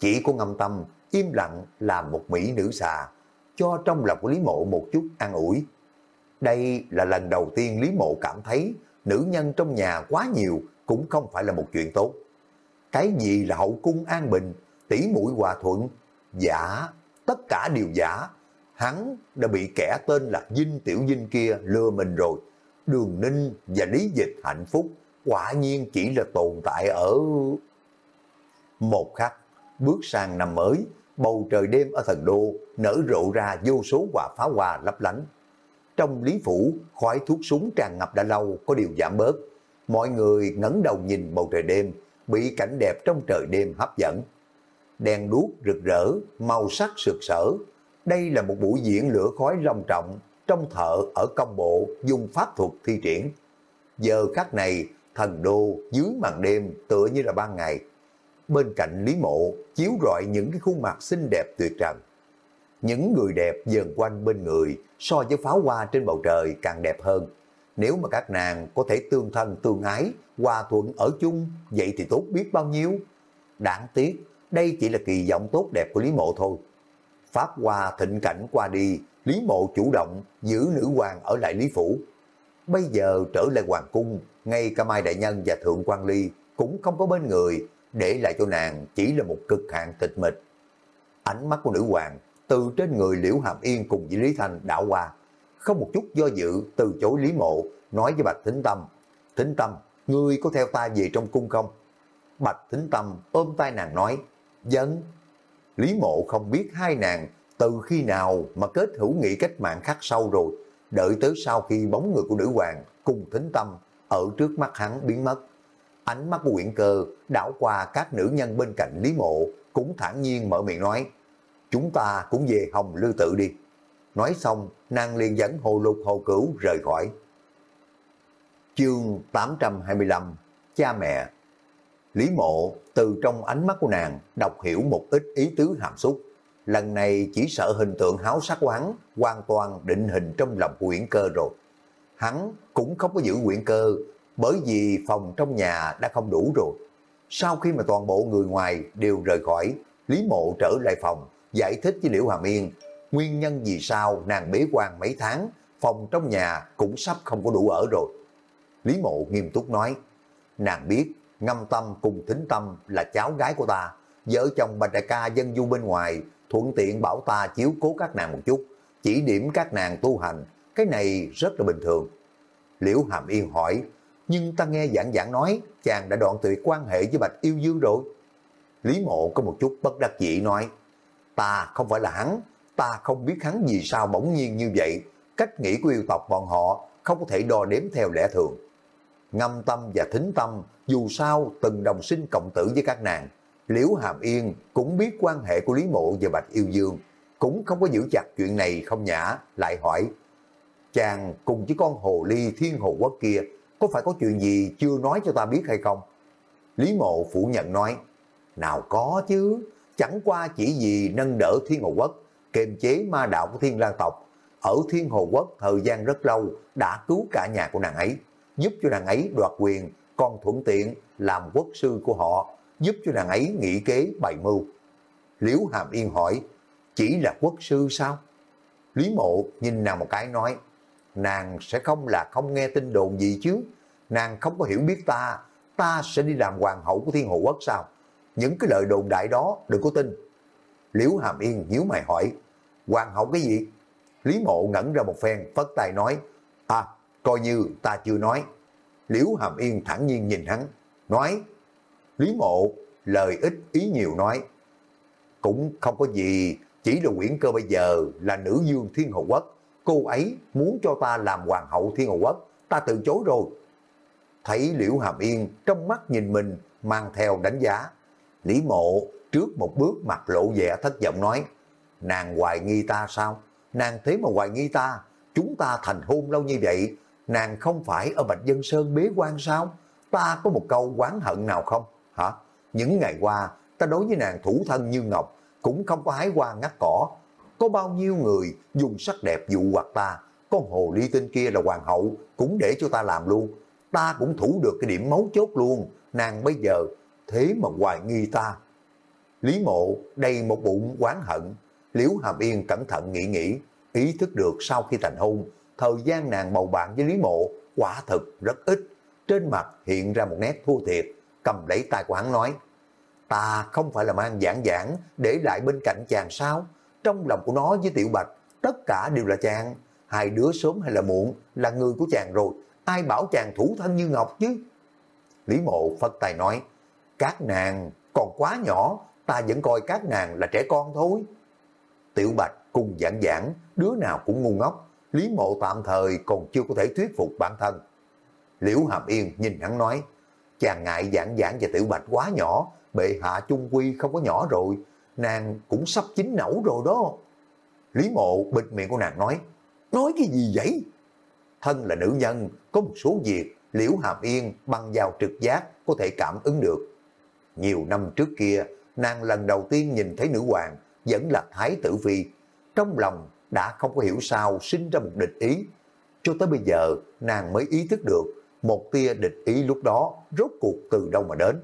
Speaker 1: Chỉ có ngâm tâm, im lặng làm một mỹ nữ xà, cho trong lòng của Lý Mộ một chút an ủi. Đây là lần đầu tiên Lý Mộ cảm thấy nữ nhân trong nhà quá nhiều cũng không phải là một chuyện tốt. Cái gì là hậu cung an bình, tỷ mũi hòa thuận, giả, tất cả đều giả. Hắn đã bị kẻ tên là Dinh Tiểu Dinh kia lừa mình rồi. Đường Ninh và Lý Dịch hạnh phúc quả nhiên chỉ là tồn tại ở... Một khắc, bước sang năm mới, bầu trời đêm ở thần đô nở rộ ra vô số quả pháo hoa lấp lánh. Trong lý phủ, khói thuốc súng tràn ngập đã lâu có điều giảm bớt. Mọi người ngẩng đầu nhìn bầu trời đêm, bị cảnh đẹp trong trời đêm hấp dẫn. Đèn đuốc rực rỡ, màu sắc sực sở. Đây là một buổi diễn lửa khói long trọng, trong thợ ở công bộ dùng pháp thuật thi triển. Giờ khắc này, thần đô dưới màn đêm tựa như là ban ngày. Bên cạnh Lý Mộ chiếu rọi những cái khuôn mặt xinh đẹp tuyệt trần. Những người đẹp dần quanh bên người so với pháo hoa trên bầu trời càng đẹp hơn. Nếu mà các nàng có thể tương thân tương ái, hòa thuận ở chung, vậy thì tốt biết bao nhiêu. Đáng tiếc, đây chỉ là kỳ vọng tốt đẹp của Lý Mộ thôi. Pháp hoa thịnh cảnh qua đi, Lý Mộ chủ động giữ nữ hoàng ở lại Lý Phủ. Bây giờ trở lại hoàng cung, ngay cả Mai Đại Nhân và Thượng quan Ly cũng không có bên người, để lại cho nàng chỉ là một cực hạn tịch mịch. Ánh mắt của nữ hoàng từ trên người Liễu Hàm Yên cùng với Lý Thanh đảo qua, không một chút do dự từ chối Lý Mộ, nói với Bạch Thính Tâm, Thính Tâm, ngươi có theo ta về trong cung không? Bạch Thính Tâm ôm tay nàng nói, Dân. Lý Mộ không biết hai nàng từ khi nào mà kết hữu nghị cách mạng khắc sâu rồi, đợi tới sau khi bóng người của nữ hoàng cùng Thính Tâm ở trước mắt hắn biến mất. Ánh mắt của Nguyễn cơ đảo qua các nữ nhân bên cạnh Lý Mộ cũng thản nhiên mở miệng nói, chúng ta cũng về Hồng Lư Tự đi. Nói xong, nàng liền dẫn hồ lục hồ cửu rời khỏi. Chương 825 Cha mẹ Lý mộ từ trong ánh mắt của nàng đọc hiểu một ít ý tứ hàm xúc. Lần này chỉ sợ hình tượng háo sắc của hắn hoàn toàn định hình trong lòng của Uyển Cơ rồi. Hắn cũng không có giữ Uyển Cơ bởi vì phòng trong nhà đã không đủ rồi. Sau khi mà toàn bộ người ngoài đều rời khỏi, Lý Mộ trở lại phòng, giải thích với Liễu Hàm Yên, nguyên nhân vì sao nàng bế quan mấy tháng, phòng trong nhà cũng sắp không có đủ ở rồi. Lý Mộ nghiêm túc nói, nàng biết ngâm tâm cùng thính tâm là cháu gái của ta, vợ chồng bà đại ca dân du bên ngoài, thuận tiện bảo ta chiếu cố các nàng một chút, chỉ điểm các nàng tu hành, cái này rất là bình thường. Liễu Hàm Yên hỏi, nhưng ta nghe giảng giảng nói chàng đã đoạn tuyệt quan hệ với Bạch Yêu Dương rồi. Lý Mộ có một chút bất đắc dĩ nói, ta không phải là hắn, ta không biết hắn vì sao bỗng nhiên như vậy, cách nghĩ của yêu tộc bọn họ không có thể đo đếm theo lẽ thường. Ngâm tâm và thính tâm, dù sao từng đồng sinh cộng tử với các nàng, Liễu Hàm Yên cũng biết quan hệ của Lý Mộ và Bạch Yêu Dương, cũng không có giữ chặt chuyện này không nhã, lại hỏi, chàng cùng với con hồ ly thiên hồ quốc kia, có phải có chuyện gì chưa nói cho ta biết hay không? Lý Mộ phủ nhận nói, nào có chứ, chẳng qua chỉ vì nâng đỡ thiên hồ quốc, kềm chế ma đạo của thiên lang tộc, ở thiên hồ quốc thời gian rất lâu đã cứu cả nhà của nàng ấy, giúp cho nàng ấy đoạt quyền, còn thuận tiện làm quốc sư của họ, giúp cho nàng ấy nghĩ kế bày mưu. Liễu Hàm Yên hỏi, chỉ là quốc sư sao? Lý Mộ nhìn nàng một cái nói, nàng sẽ không là không nghe tin đồn gì chứ, nàng không có hiểu biết ta, ta sẽ đi làm hoàng hậu của thiên hồ quốc sao? Những cái lời đồn đại đó đừng có tin. Liễu Hàm Yên nhíu mày hỏi, hoàng hậu cái gì? Lý Mộ ngẩn ra một phen, phất tay nói, à, coi như ta chưa nói. Liễu Hàm Yên thẳng nhiên nhìn hắn, nói, Lý Mộ lời ít ý nhiều nói, cũng không có gì, chỉ là quyển cơ bây giờ là nữ dương thiên hồ quốc, cô ấy muốn cho ta làm hoàng hậu thiên hồ quốc, ta từ chối rồi. Thấy Liễu Hàm Yên trong mắt nhìn mình mang theo đánh giá, Lý Mộ trước một bước mặt lộ vẻ thất vọng nói, nàng hoài nghi ta sao? Nàng thế mà hoài nghi ta, chúng ta thành hôn lâu như vậy, nàng không phải ở Bạch Dân Sơn bế quan sao? Ta có một câu quán hận nào không? Hả? Những ngày qua, ta đối với nàng thủ thân như ngọc, cũng không có hái hoa ngắt cỏ. Có bao nhiêu người dùng sắc đẹp dụ hoặc ta, con hồ ly tinh kia là hoàng hậu, cũng để cho ta làm luôn. Ta cũng thủ được cái điểm mấu chốt luôn, nàng bây giờ thế mà hoài nghi ta. Lý mộ đầy một bụng quán hận, Liễu Hàm Yên cẩn thận nghĩ nghĩ, ý thức được sau khi thành hôn, thời gian nàng bầu bạn với Lý mộ quả thực rất ít. Trên mặt hiện ra một nét thua thiệt, cầm lấy tay của hắn nói, ta không phải là mang giảng giảng để lại bên cạnh chàng sao? Trong lòng của nó với Tiểu Bạch, tất cả đều là chàng. Hai đứa sớm hay là muộn là người của chàng rồi, ai bảo chàng thủ thân như ngọc chứ? Lý mộ phật tài nói, các nàng còn quá nhỏ, ta vẫn coi các nàng là trẻ con thôi. Tiểu Bạch cùng giảng giảng, đứa nào cũng ngu ngốc, Lý mộ tạm thời còn chưa có thể thuyết phục bản thân. Liễu Hàm Yên nhìn hắn nói, chàng ngại giảng giảng và Tiểu Bạch quá nhỏ, bệ hạ chung quy không có nhỏ rồi, nàng cũng sắp chín nẩu rồi đó. Lý mộ bịt miệng của nàng nói, nói cái gì vậy? Thân là nữ nhân, có một số việc Liễu Hàm Yên băng vào trực giác có thể cảm ứng được. Nhiều năm trước kia, nàng lần đầu tiên nhìn thấy nữ hoàng, vẫn là Thái tử Phi. Trong lòng đã không có hiểu sao sinh ra một địch ý. Cho tới bây giờ, nàng mới ý thức được một tia địch ý lúc đó rốt cuộc từ đâu mà đến.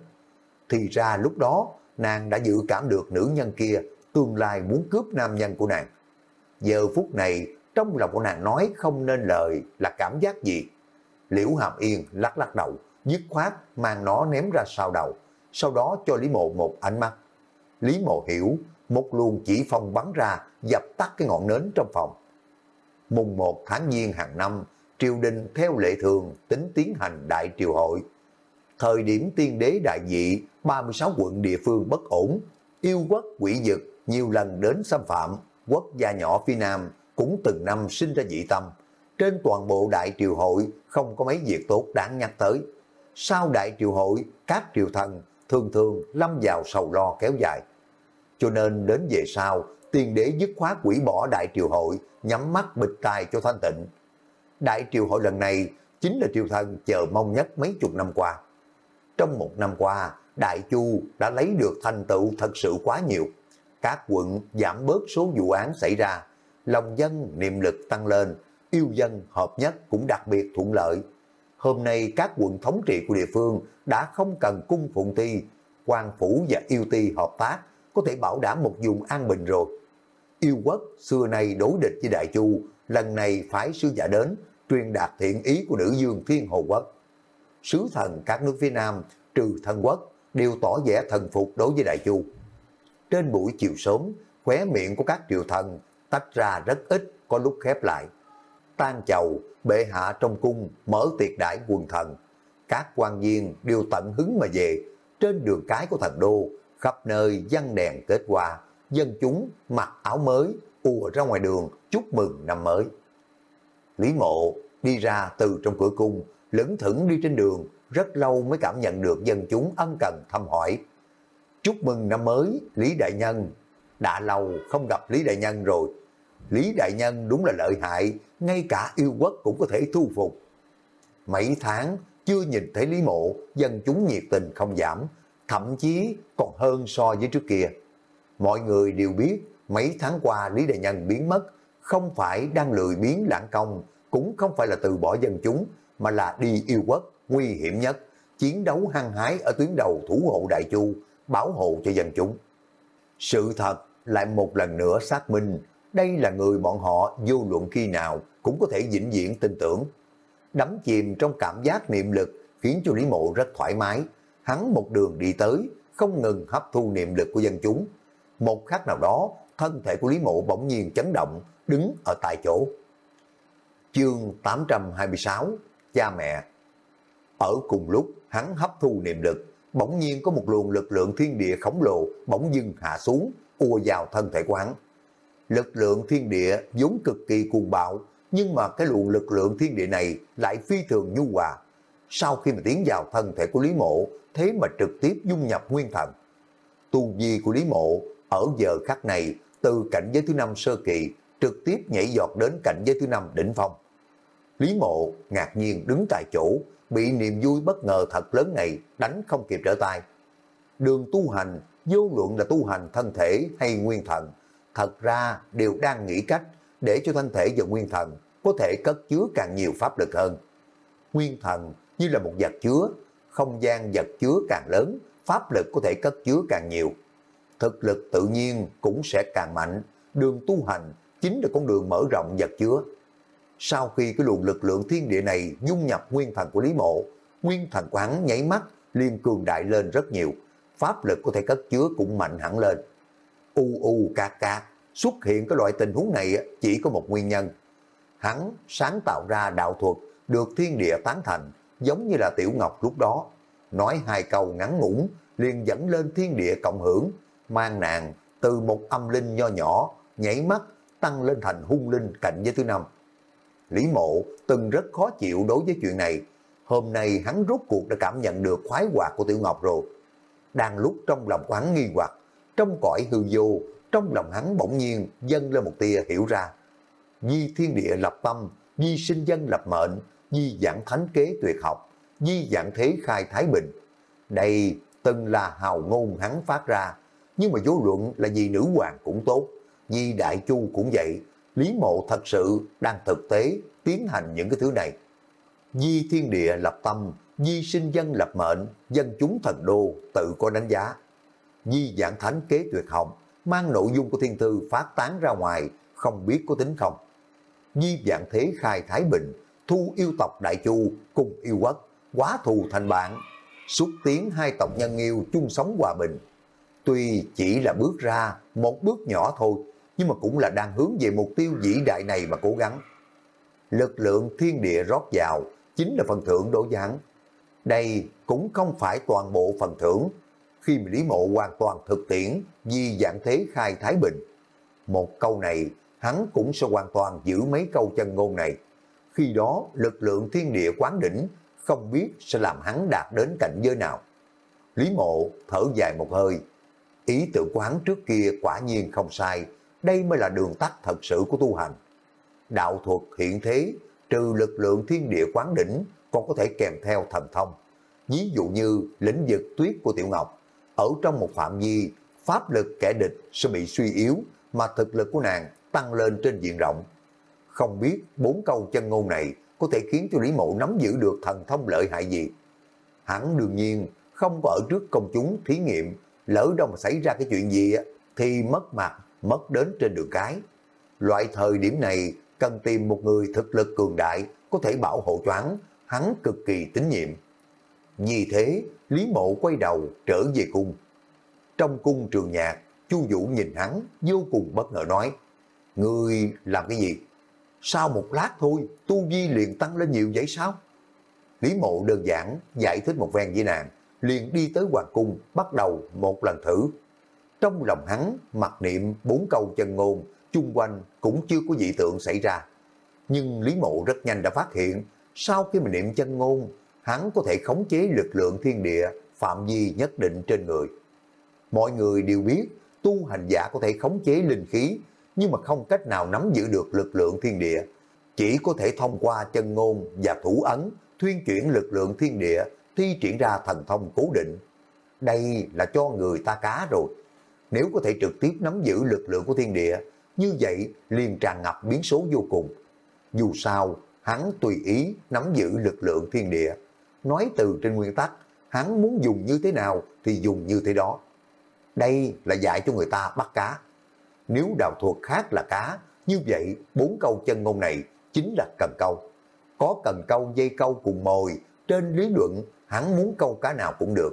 Speaker 1: Thì ra lúc đó, nàng đã dự cảm được nữ nhân kia tương lai muốn cướp nam nhân của nàng. Giờ phút này, trong lòng của nàng nói không nên lời là cảm giác gì. Liễu Hàm Yên lắc lắc đầu, dứt khoát mang nó ném ra sau đầu, sau đó cho Lý Mộ một ánh mắt. Lý Mộ hiểu, một luồng chỉ phong bắn ra, dập tắt cái ngọn nến trong phòng. Mùng 1 tháng Giêng hàng năm, triều đình theo lệ thường tính tiến hành đại triều hội. Thời điểm tiên đế đại dị, 36 quận địa phương bất ổn, yêu quốc quỷ dực nhiều lần đến xâm phạm, quốc gia nhỏ phía Nam cũng từng năm sinh ra dị tâm. Trên toàn bộ đại triều hội không có mấy việc tốt đáng nhắc tới. Sau đại triều hội, các triều thần thường thường lâm vào sầu lo kéo dài. Cho nên đến về sau, tiên đế dứt khoát quỷ bỏ đại triều hội, nhắm mắt bịch tai cho thanh tịnh. Đại triều hội lần này chính là triều thần chờ mong nhất mấy chục năm qua. Trong một năm qua, Đại Chu đã lấy được thành tựu thật sự quá nhiều. Các quận giảm bớt số vụ án xảy ra, lòng dân niệm lực tăng lên, yêu dân hợp nhất cũng đặc biệt thuận lợi. Hôm nay các quận thống trị của địa phương đã không cần cung phụng ti, quan phủ và yêu ti hợp tác, có thể bảo đảm một vùng an bình rồi. Yêu quốc xưa nay đối địch với Đại Chu, lần này phải sứ giả đến, truyền đạt thiện ý của nữ dương thiên hồ quốc. Sứ thần các nước phía Nam, trừ thân quốc, đều tỏ vẻ thần phục đối với Đại Chu. Trên buổi chiều sớm, khóe miệng của các triều thần tách ra rất ít, có lúc khép lại. Tan chầu, bệ hạ trong cung mở tiệc đãi quần thần. Các quan viên đều tận hứng mà về, trên đường cái của thần đô, khắp nơi dân đèn kết hoa, dân chúng mặc áo mới, ùa ra ngoài đường chúc mừng năm mới. Lý mộ đi ra từ trong cửa cung, lững thững đi trên đường, rất lâu mới cảm nhận được dân chúng ân cần thăm hỏi. Chúc mừng năm mới, Lý Đại Nhân. Đã lâu không gặp Lý Đại Nhân rồi. Lý Đại Nhân đúng là lợi hại, ngay cả yêu quốc cũng có thể thu phục. Mấy tháng chưa nhìn thấy Lý Mộ, dân chúng nhiệt tình không giảm, thậm chí còn hơn so với trước kia. Mọi người đều biết mấy tháng qua Lý Đại Nhân biến mất, không phải đang lười biến lãng công, cũng không phải là từ bỏ dân chúng, mà là đi yêu quốc, nguy hiểm nhất, chiến đấu hăng hái ở tuyến đầu thủ hộ Đại Chu, bảo hộ cho dân chúng. Sự thật lại một lần nữa xác minh, đây là người bọn họ vô luận khi nào cũng có thể vĩnh viễn tin tưởng. Đắm chìm trong cảm giác niệm lực khiến cho Lý Mộ rất thoải mái, hắn một đường đi tới, không ngừng hấp thu niệm lực của dân chúng. Một khắc nào đó, thân thể của Lý Mộ bỗng nhiên chấn động, đứng ở tại chỗ. Chương 826 Cha mẹ Ở cùng lúc hắn hấp thu niệm lực, bỗng nhiên có một luồng lực lượng thiên địa khổng lồ bỗng dưng hạ xuống, ùa vào thân thể của hắn. Lực lượng thiên địa vốn cực kỳ cuồng bạo, nhưng mà cái luồng lực lượng thiên địa này lại phi thường nhu hòa. Sau khi mà tiến vào thân thể của Lý Mộ, thế mà trực tiếp dung nhập nguyên thần. Tu vi của Lý Mộ ở giờ khắc này từ cảnh giới thứ năm sơ kỳ trực tiếp nhảy giọt đến cảnh giới thứ năm đỉnh phong. Lý Mộ ngạc nhiên đứng tại chỗ, bị niềm vui bất ngờ thật lớn này đánh không kịp trở tay. Đường tu hành, vô luận là tu hành thân thể hay nguyên thần, thật ra đều đang nghĩ cách để cho thân thể và nguyên thần có thể cất chứa càng nhiều pháp lực hơn. Nguyên thần như là một vật chứa, không gian vật chứa càng lớn, pháp lực có thể cất chứa càng nhiều. Thực lực tự nhiên cũng sẽ càng mạnh, đường tu hành chính là con đường mở rộng vật chứa. Sau khi cái luồng lực lượng thiên địa này dung nhập nguyên thần của Lý Mộ, nguyên thần của hắn nháy mắt liên cường đại lên rất nhiều, pháp lực có thể cất chứa cũng mạnh hẳn lên. U u ca ca, xuất hiện cái loại tình huống này chỉ có một nguyên nhân. Hắn sáng tạo ra đạo thuật được thiên địa tán thành, giống như là Tiểu Ngọc lúc đó. Nói hai câu ngắn ngủn, liền dẫn lên thiên địa cộng hưởng, mang nàng từ một âm linh nho nhỏ, nhảy mắt tăng lên thành hung linh cạnh với thứ năm. Lý mộ từng rất khó chịu đối với chuyện này. Hôm nay hắn rốt cuộc đã cảm nhận được khoái hoạt của Tiểu Ngọc rồi. Đang lúc trong lòng của hắn nghi hoặc, trong cõi hư vô, trong lòng hắn bỗng nhiên dâng lên một tia hiểu ra. Di thiên địa lập tâm, di sinh dân lập mệnh, di dạng thánh kế tuyệt học, di dạng thế khai thái bình. Đây từng là hào ngôn hắn phát ra, nhưng mà vô luận là vì nữ hoàng cũng tốt, vì đại chu cũng vậy, Lý Mộ thật sự đang thực tế tiến hành những cái thứ này. Di thiên địa lập tâm, di sinh dân lập mệnh, dân chúng thần đô tự có đánh giá. Di giảng thánh kế tuyệt học, mang nội dung của thiên thư phát tán ra ngoài, không biết có tính không. Di dạng thế khai Thái Bình, thu yêu tộc Đại Chu cùng yêu quốc, quá thù thành bạn, xúc tiến hai tộc nhân yêu chung sống hòa bình. Tuy chỉ là bước ra một bước nhỏ thôi, nhưng mà cũng là đang hướng về mục tiêu vĩ đại này mà cố gắng. Lực lượng thiên địa rót vào chính là phần thưởng đối với Đây cũng không phải toàn bộ phần thưởng, khi mà Lý Mộ hoàn toàn thực tiễn vì dạng thế khai Thái Bình. Một câu này, hắn cũng sẽ hoàn toàn giữ mấy câu chân ngôn này. Khi đó, lực lượng thiên địa quán đỉnh không biết sẽ làm hắn đạt đến cảnh giới nào. Lý Mộ thở dài một hơi. Ý tưởng quán trước kia quả nhiên không sai, đây mới là đường tắt thật sự của tu hành. Đạo thuật hiện thế, trừ lực lượng thiên địa quán đỉnh, còn có thể kèm theo thần thông. Ví dụ như lĩnh vực tuyết của Tiểu Ngọc, ở trong một phạm vi, pháp lực kẻ địch sẽ bị suy yếu, mà thực lực của nàng tăng lên trên diện rộng. Không biết bốn câu chân ngôn này có thể khiến cho Lý Mộ nắm giữ được thần thông lợi hại gì. Hắn đương nhiên không có ở trước công chúng thí nghiệm, lỡ đâu mà xảy ra cái chuyện gì thì mất mặt mất đến trên đường cái. Loại thời điểm này cần tìm một người thực lực cường đại có thể bảo hộ choáng, hắn cực kỳ tín nhiệm. Vì thế, Lý Mộ quay đầu trở về cung. Trong cung trường nhạc, Chu Vũ nhìn hắn, vô cùng bất ngờ nói, Ngươi làm cái gì? Sau một lát thôi, tu vi liền tăng lên nhiều vậy sao? Lý mộ đơn giản giải thích một ven với nàng, liền đi tới hoàng cung, bắt đầu một lần thử. Trong lòng hắn, mặc niệm bốn câu chân ngôn, chung quanh cũng chưa có dị tượng xảy ra. Nhưng Lý mộ rất nhanh đã phát hiện, sau khi mình niệm chân ngôn, hắn có thể khống chế lực lượng thiên địa phạm vi nhất định trên người. Mọi người đều biết, tu hành giả có thể khống chế linh khí, nhưng mà không cách nào nắm giữ được lực lượng thiên địa. Chỉ có thể thông qua chân ngôn và thủ ấn, thuyên chuyển lực lượng thiên địa, thi triển ra thần thông cố định. Đây là cho người ta cá rồi. Nếu có thể trực tiếp nắm giữ lực lượng của thiên địa, như vậy liền tràn ngập biến số vô cùng. Dù sao, hắn tùy ý nắm giữ lực lượng thiên địa. Nói từ trên nguyên tắc, hắn muốn dùng như thế nào thì dùng như thế đó. Đây là dạy cho người ta bắt cá. Nếu đạo thuật khác là cá, như vậy bốn câu chân ngôn này chính là cần câu. Có cần câu dây câu cùng mồi, trên lý luận hắn muốn câu cá nào cũng được.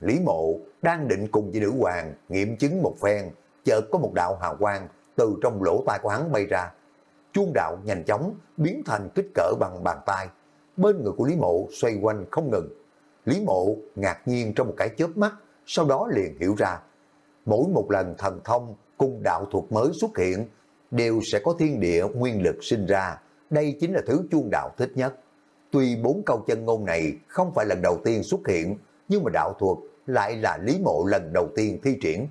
Speaker 1: Lý mộ đang định cùng với nữ hoàng nghiệm chứng một phen, chợt có một đạo hào quang từ trong lỗ tai của hắn bay ra. Chuông đạo nhanh chóng biến thành kích cỡ bằng bàn tay. Bên người của Lý mộ xoay quanh không ngừng. Lý mộ ngạc nhiên trong một cái chớp mắt, sau đó liền hiểu ra. Mỗi một lần thần thông cùng đạo thuật mới xuất hiện, đều sẽ có thiên địa nguyên lực sinh ra. Đây chính là thứ chuông đạo thích nhất. Tuy bốn câu chân ngôn này không phải lần đầu tiên xuất hiện, nhưng mà đạo thuật lại là lý mộ lần đầu tiên thi triển.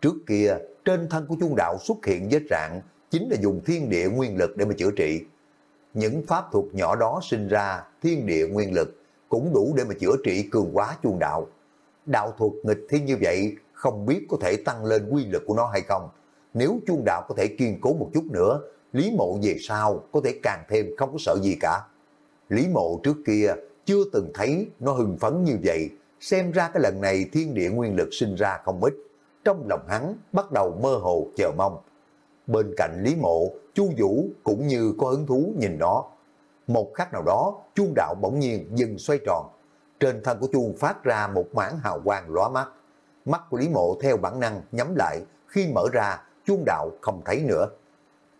Speaker 1: Trước kia, trên thân của chuông đạo xuất hiện vết rạn, chính là dùng thiên địa nguyên lực để mà chữa trị. Những pháp thuật nhỏ đó sinh ra thiên địa nguyên lực cũng đủ để mà chữa trị cường quá chuông đạo. Đạo thuật nghịch thiên như vậy không biết có thể tăng lên quy lực của nó hay không. Nếu chuông đạo có thể kiên cố một chút nữa, Lý Mộ về sau có thể càng thêm không có sợ gì cả. Lý Mộ trước kia chưa từng thấy nó hưng phấn như vậy, xem ra cái lần này thiên địa nguyên lực sinh ra không ít. Trong lòng hắn bắt đầu mơ hồ chờ mong. Bên cạnh Lý Mộ, Chu Vũ cũng như có hứng thú nhìn nó. Một khắc nào đó, chuông đạo bỗng nhiên dừng xoay tròn. Trên thân của chuông phát ra một mảng hào quang lóa mắt. Mắt của Lý Mộ theo bản năng nhắm lại, khi mở ra, chuông đạo không thấy nữa.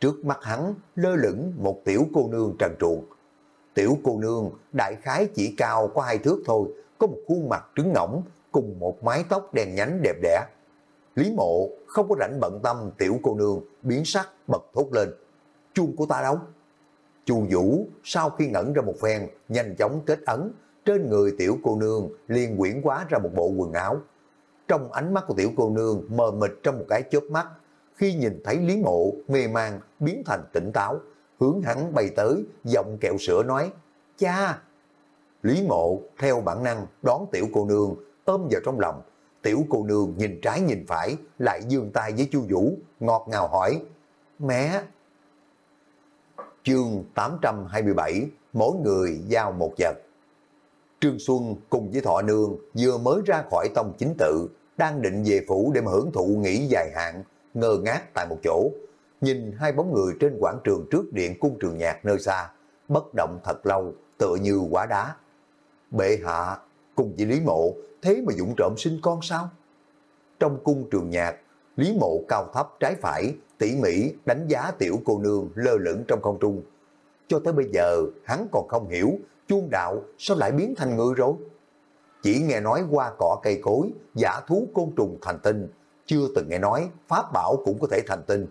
Speaker 1: Trước mắt hắn lơ lửng một tiểu cô nương trần truồng. Tiểu cô nương đại khái chỉ cao có hai thước thôi, có một khuôn mặt trứng ngỗng cùng một mái tóc đen nhánh đẹp đẽ. Lý mộ không có rảnh bận tâm tiểu cô nương biến sắc bật thốt lên. Chuông của ta đâu? Chu Vũ sau khi ngẩn ra một phen, nhanh chóng kết ấn, trên người tiểu cô nương liền quyển quá ra một bộ quần áo. Trong ánh mắt của tiểu cô nương mờ mịt trong một cái chớp mắt, khi nhìn thấy Lý Mộ mê man biến thành tỉnh táo, hướng hắn bay tới, giọng kẹo sữa nói, cha. Lý Mộ theo bản năng đón tiểu cô nương, ôm vào trong lòng. Tiểu cô nương nhìn trái nhìn phải, lại dương tay với Chu Vũ, ngọt ngào hỏi, mẹ. Chương 827, mỗi người giao một vật. Trương Xuân cùng với Thọ Nương vừa mới ra khỏi tông chính tự, đang định về phủ để mà hưởng thụ nghỉ dài hạn, ngơ ngác tại một chỗ. Nhìn hai bóng người trên quảng trường trước điện cung trường nhạc nơi xa, bất động thật lâu, tựa như quả đá. Bệ hạ, cùng với Lý Mộ, thế mà dũng trộm sinh con sao? Trong cung trường nhạc, Lý Mộ cao thấp trái phải, tỉ mỉ đánh giá tiểu cô nương lơ lửng trong không trung. Cho tới bây giờ, hắn còn không hiểu chuông đạo sao lại biến thành người rồi? Chỉ nghe nói qua cỏ cây cối, giả thú côn trùng thành tinh, chưa từng nghe nói pháp bảo cũng có thể thành tinh.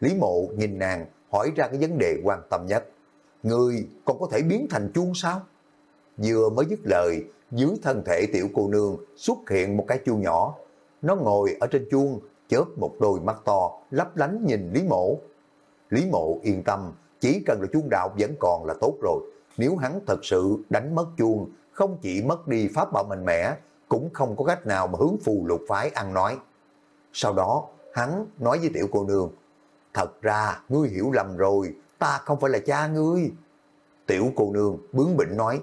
Speaker 1: Lý mộ nhìn nàng hỏi ra cái vấn đề quan tâm nhất. Người còn có thể biến thành chuông sao? Vừa mới dứt lời, dưới thân thể tiểu cô nương xuất hiện một cái chuông nhỏ. Nó ngồi ở trên chuông, chớp một đôi mắt to, lấp lánh nhìn Lý mộ. Lý mộ yên tâm, chỉ cần là chuông đạo vẫn còn là tốt rồi. Nếu hắn thật sự đánh mất chuông, không chỉ mất đi pháp bảo mạnh mẽ, cũng không có cách nào mà hướng phù lục phái ăn nói. Sau đó, hắn nói với tiểu cô nương, thật ra ngươi hiểu lầm rồi, ta không phải là cha ngươi. Tiểu cô nương bướng bỉnh nói,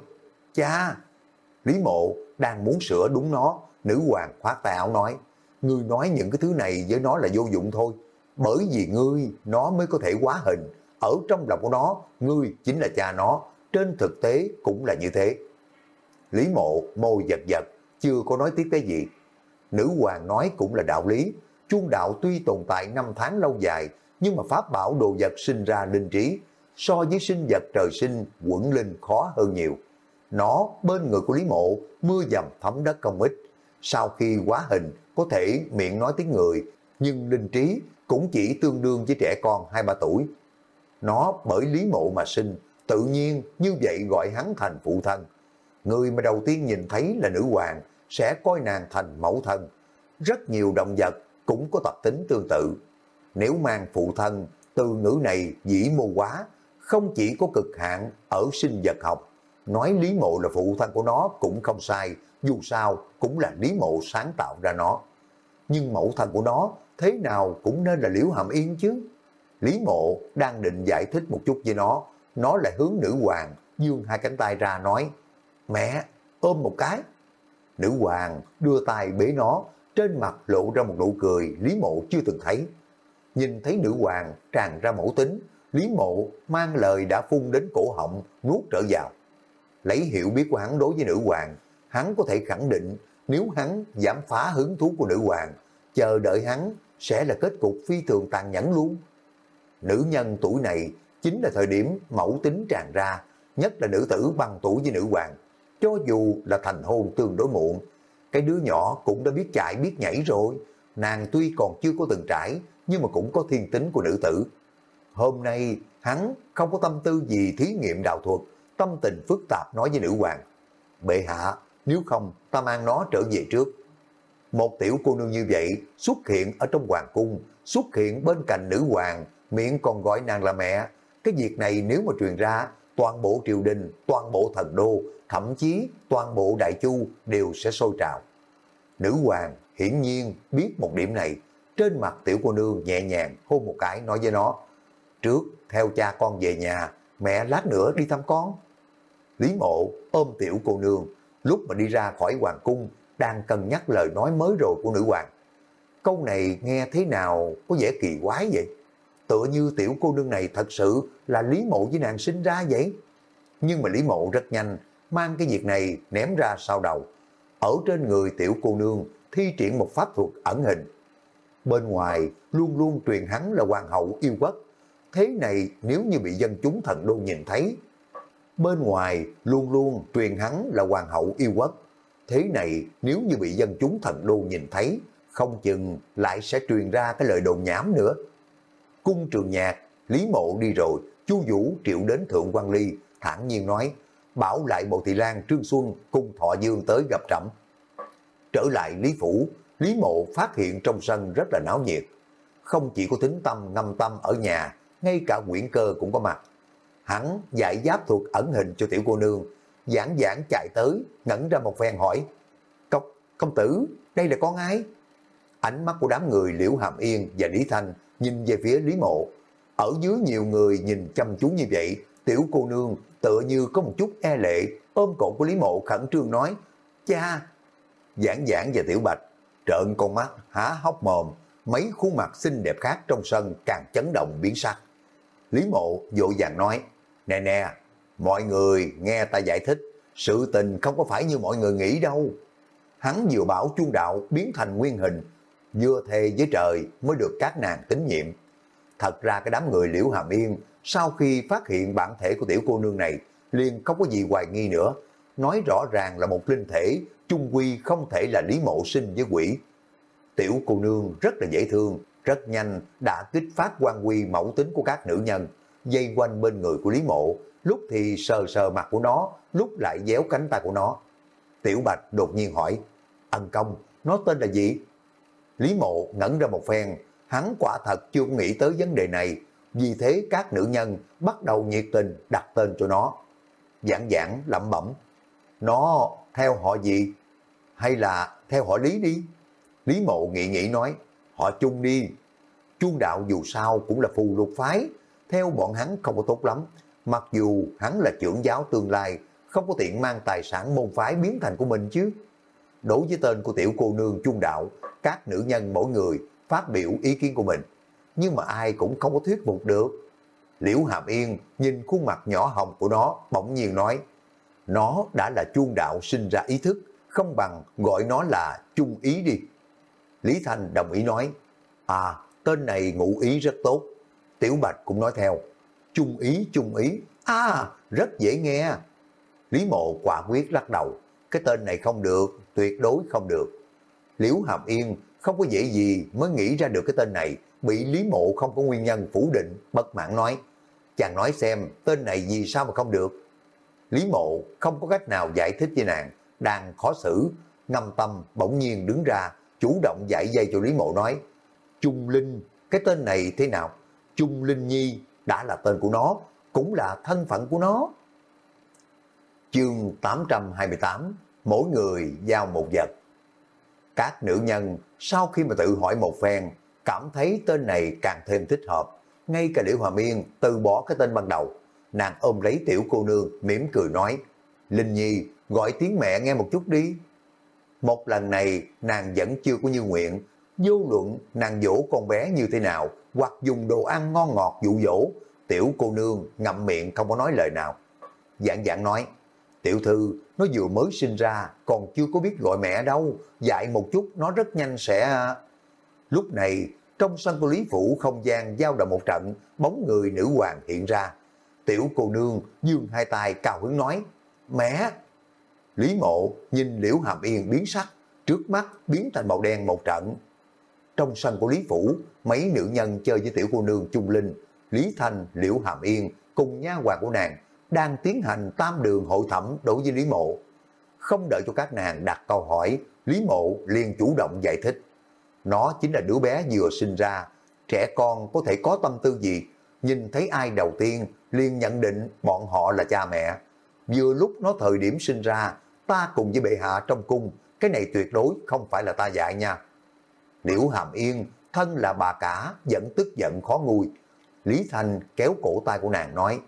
Speaker 1: cha, Lý mộ đang muốn sửa đúng nó, nữ hoàng khoát tay áo nói, ngươi nói những cái thứ này với nó là vô dụng thôi, bởi vì ngươi nó mới có thể quá hình, ở trong lòng của nó, ngươi chính là cha nó, trên thực tế cũng là như thế. Lý mộ môi giật giật, chưa có nói tiếp cái gì. Nữ hoàng nói cũng là đạo lý, chuông đạo tuy tồn tại năm tháng lâu dài, nhưng mà pháp bảo đồ vật sinh ra linh trí, so với sinh vật trời sinh quẩn linh khó hơn nhiều. Nó bên người của Lý Mộ, mưa dầm thấm đất công ích. Sau khi quá hình, có thể miệng nói tiếng người, nhưng linh trí cũng chỉ tương đương với trẻ con 2-3 tuổi. Nó bởi Lý Mộ mà sinh, tự nhiên như vậy gọi hắn thành phụ thân. Người mà đầu tiên nhìn thấy là nữ hoàng, sẽ coi nàng thành mẫu thân. Rất nhiều động vật cũng có tập tính tương tự. Nếu mang phụ thân, từ ngữ này dĩ mô quá, không chỉ có cực hạn ở sinh vật học, nói Lý Mộ là phụ thân của nó cũng không sai, dù sao cũng là Lý Mộ sáng tạo ra nó. Nhưng mẫu thân của nó thế nào cũng nên là Liễu Hàm Yên chứ. Lý Mộ đang định giải thích một chút với nó, nó lại hướng nữ hoàng, dương hai cánh tay ra nói, mẹ, ôm một cái. Nữ hoàng đưa tay bế nó, trên mặt lộ ra một nụ cười Lý Mộ chưa từng thấy. Nhìn thấy nữ hoàng tràn ra mẫu tính, Lý Mộ mang lời đã phun đến cổ họng, nuốt trở vào. Lấy hiểu biết của hắn đối với nữ hoàng, hắn có thể khẳng định nếu hắn giảm phá hứng thú của nữ hoàng, chờ đợi hắn sẽ là kết cục phi thường tàn nhẫn luôn. Nữ nhân tuổi này chính là thời điểm mẫu tính tràn ra, nhất là nữ tử bằng tuổi với nữ hoàng. Cho dù là thành hôn tương đối muộn, cái đứa nhỏ cũng đã biết chạy biết nhảy rồi. Nàng tuy còn chưa có từng trải, nhưng mà cũng có thiên tính của nữ tử. Hôm nay, hắn không có tâm tư gì thí nghiệm đạo thuật, tâm tình phức tạp nói với nữ hoàng. Bệ hạ, nếu không ta mang nó trở về trước. Một tiểu cô nương như vậy xuất hiện ở trong hoàng cung, xuất hiện bên cạnh nữ hoàng, miệng còn gọi nàng là mẹ. Cái việc này nếu mà truyền ra, toàn bộ triều đình, toàn bộ thần đô, thậm chí toàn bộ đại chu đều sẽ sôi trào. Nữ hoàng hiển nhiên biết một điểm này, trên mặt tiểu cô nương nhẹ nhàng hôn một cái nói với nó, trước theo cha con về nhà, mẹ lát nữa đi thăm con. Lý mộ ôm tiểu cô nương, lúc mà đi ra khỏi hoàng cung, đang cân nhắc lời nói mới rồi của nữ hoàng. Câu này nghe thế nào có vẻ kỳ quái vậy? Tựa như tiểu cô nương này thật sự là Lý Mộ với nàng sinh ra vậy. Nhưng mà Lý Mộ rất nhanh, mang cái việc này ném ra sau đầu. Ở trên người tiểu cô nương thi triển một pháp thuật ẩn hình. Bên ngoài luôn luôn truyền hắn là hoàng hậu yêu quốc. Thế này nếu như bị dân chúng thần đô nhìn thấy, bên ngoài luôn luôn truyền hắn là hoàng hậu yêu quốc. Thế này nếu như bị dân chúng thần đô nhìn thấy, không chừng lại sẽ truyền ra cái lời đồn nhảm nữa. Cung trường nhạc, Lý Mộ đi rồi, Chu Vũ triệu đến Thượng quan Ly, thản nhiên nói, bảo lại Bộ Thị Lan Trương Xuân cùng Thọ Dương tới gặp trẫm. Trở lại Lý Phủ, Lý Mộ phát hiện trong sân rất là náo nhiệt. Không chỉ có tính tâm ngâm tâm ở nhà, ngay cả quyển cơ cũng có mặt. Hắn dạy giáp thuật ẩn hình cho tiểu cô nương, giảng giảng chạy tới, ngẩn ra một phen hỏi, Công, công tử, đây là con ai? Ánh mắt của đám người Liễu Hàm Yên và Lý Thanh nhìn về phía Lý Mộ. Ở dưới nhiều người nhìn chăm chú như vậy, tiểu cô nương tựa như có một chút e lệ, ôm cổ của Lý Mộ khẩn trương nói, cha, giảng giảng và tiểu bạch, trợn con mắt, há hốc mồm, mấy khuôn mặt xinh đẹp khác trong sân càng chấn động biến sắc. Lý Mộ vội vàng nói, nè nè, mọi người nghe ta giải thích, sự tình không có phải như mọi người nghĩ đâu. Hắn vừa bảo chuông đạo biến thành nguyên hình, vừa thề với trời mới được các nàng tín nhiệm. Thật ra cái đám người liễu hàm yên, sau khi phát hiện bản thể của tiểu cô nương này, liền không có gì hoài nghi nữa. Nói rõ ràng là một linh thể, chung quy không thể là lý mộ sinh với quỷ. Tiểu cô nương rất là dễ thương, rất nhanh đã kích phát quan quy mẫu tính của các nữ nhân, dây quanh bên người của Lý Mộ, lúc thì sờ sờ mặt của nó, lúc lại déo cánh tay của nó. Tiểu Bạch đột nhiên hỏi, ân công, nó tên là gì? Lý Mộ ngẩn ra một phen, hắn quả thật chưa nghĩ tới vấn đề này, vì thế các nữ nhân bắt đầu nhiệt tình đặt tên cho nó. Giảng giảng lẩm bẩm, nó theo họ gì? Hay là theo họ Lý đi? Lý Mộ nghĩ nghĩ nói, họ chung đi. Chuông đạo dù sao cũng là phù lục phái, theo bọn hắn không có tốt lắm. Mặc dù hắn là trưởng giáo tương lai, không có tiện mang tài sản môn phái biến thành của mình chứ. Đối với tên của tiểu cô nương Chuông đạo, các nữ nhân mỗi người phát biểu ý kiến của mình. Nhưng mà ai cũng không có thuyết phục được. Liễu Hàm Yên nhìn khuôn mặt nhỏ hồng của nó bỗng nhiên nói, nó đã là chuông đạo sinh ra ý thức, không bằng gọi nó là trung ý đi. Lý Thành đồng ý nói, À, tên này ngụ ý rất tốt. Tiểu Bạch cũng nói theo. Trung ý, trung ý. À, rất dễ nghe. Lý mộ quả quyết lắc đầu. Cái tên này không được, tuyệt đối không được. Liễu Hàm Yên không có dễ gì mới nghĩ ra được cái tên này, bị Lý Mộ không có nguyên nhân phủ định, bất mãn nói. Chàng nói xem tên này vì sao mà không được. Lý Mộ không có cách nào giải thích với nàng, đang khó xử, ngâm tâm bỗng nhiên đứng ra, chủ động giải dây cho Lý Mộ nói. Trung Linh, cái tên này thế nào? Trung Linh Nhi đã là tên của nó, cũng là thân phận của nó. Chương 828, mỗi người giao một vật. Các nữ nhân sau khi mà tự hỏi một phen, cảm thấy tên này càng thêm thích hợp. Ngay cả Liễu Hòa Miên từ bỏ cái tên ban đầu, nàng ôm lấy tiểu cô nương, mỉm cười nói, Linh Nhi, gọi tiếng mẹ nghe một chút đi. Một lần này, nàng vẫn chưa có như nguyện, vô luận nàng dỗ con bé như thế nào, hoặc dùng đồ ăn ngon ngọt dụ dỗ, tiểu cô nương ngậm miệng không có nói lời nào. Dạng dạng nói, tiểu thư, nó vừa mới sinh ra, còn chưa có biết gọi mẹ đâu, dạy một chút nó rất nhanh sẽ... À. Lúc này, trong sân của Lý Phủ không gian giao động một trận, bóng người nữ hoàng hiện ra. Tiểu cô nương dương hai tay cao hứng nói, mẹ! Lý mộ nhìn liễu hàm yên biến sắc, trước mắt biến thành màu đen một trận. Trong sân của Lý Phủ, mấy nữ nhân chơi với tiểu cô nương Trung Linh, Lý Thanh, Liễu Hàm Yên cùng nha hoàng của nàng đang tiến hành tam đường hội thẩm đối với Lý Mộ. Không đợi cho các nàng đặt câu hỏi, Lý Mộ liền chủ động giải thích. Nó chính là đứa bé vừa sinh ra, trẻ con có thể có tâm tư gì, nhìn thấy ai đầu tiên liền nhận định bọn họ là cha mẹ. Vừa lúc nó thời điểm sinh ra, ta cùng với bệ hạ trong cung, cái này tuyệt đối không phải là ta dạy nha. Liễu Hàm Yên, thân là bà cả, vẫn tức giận khó nguôi. Lý Thanh kéo cổ tay của nàng nói,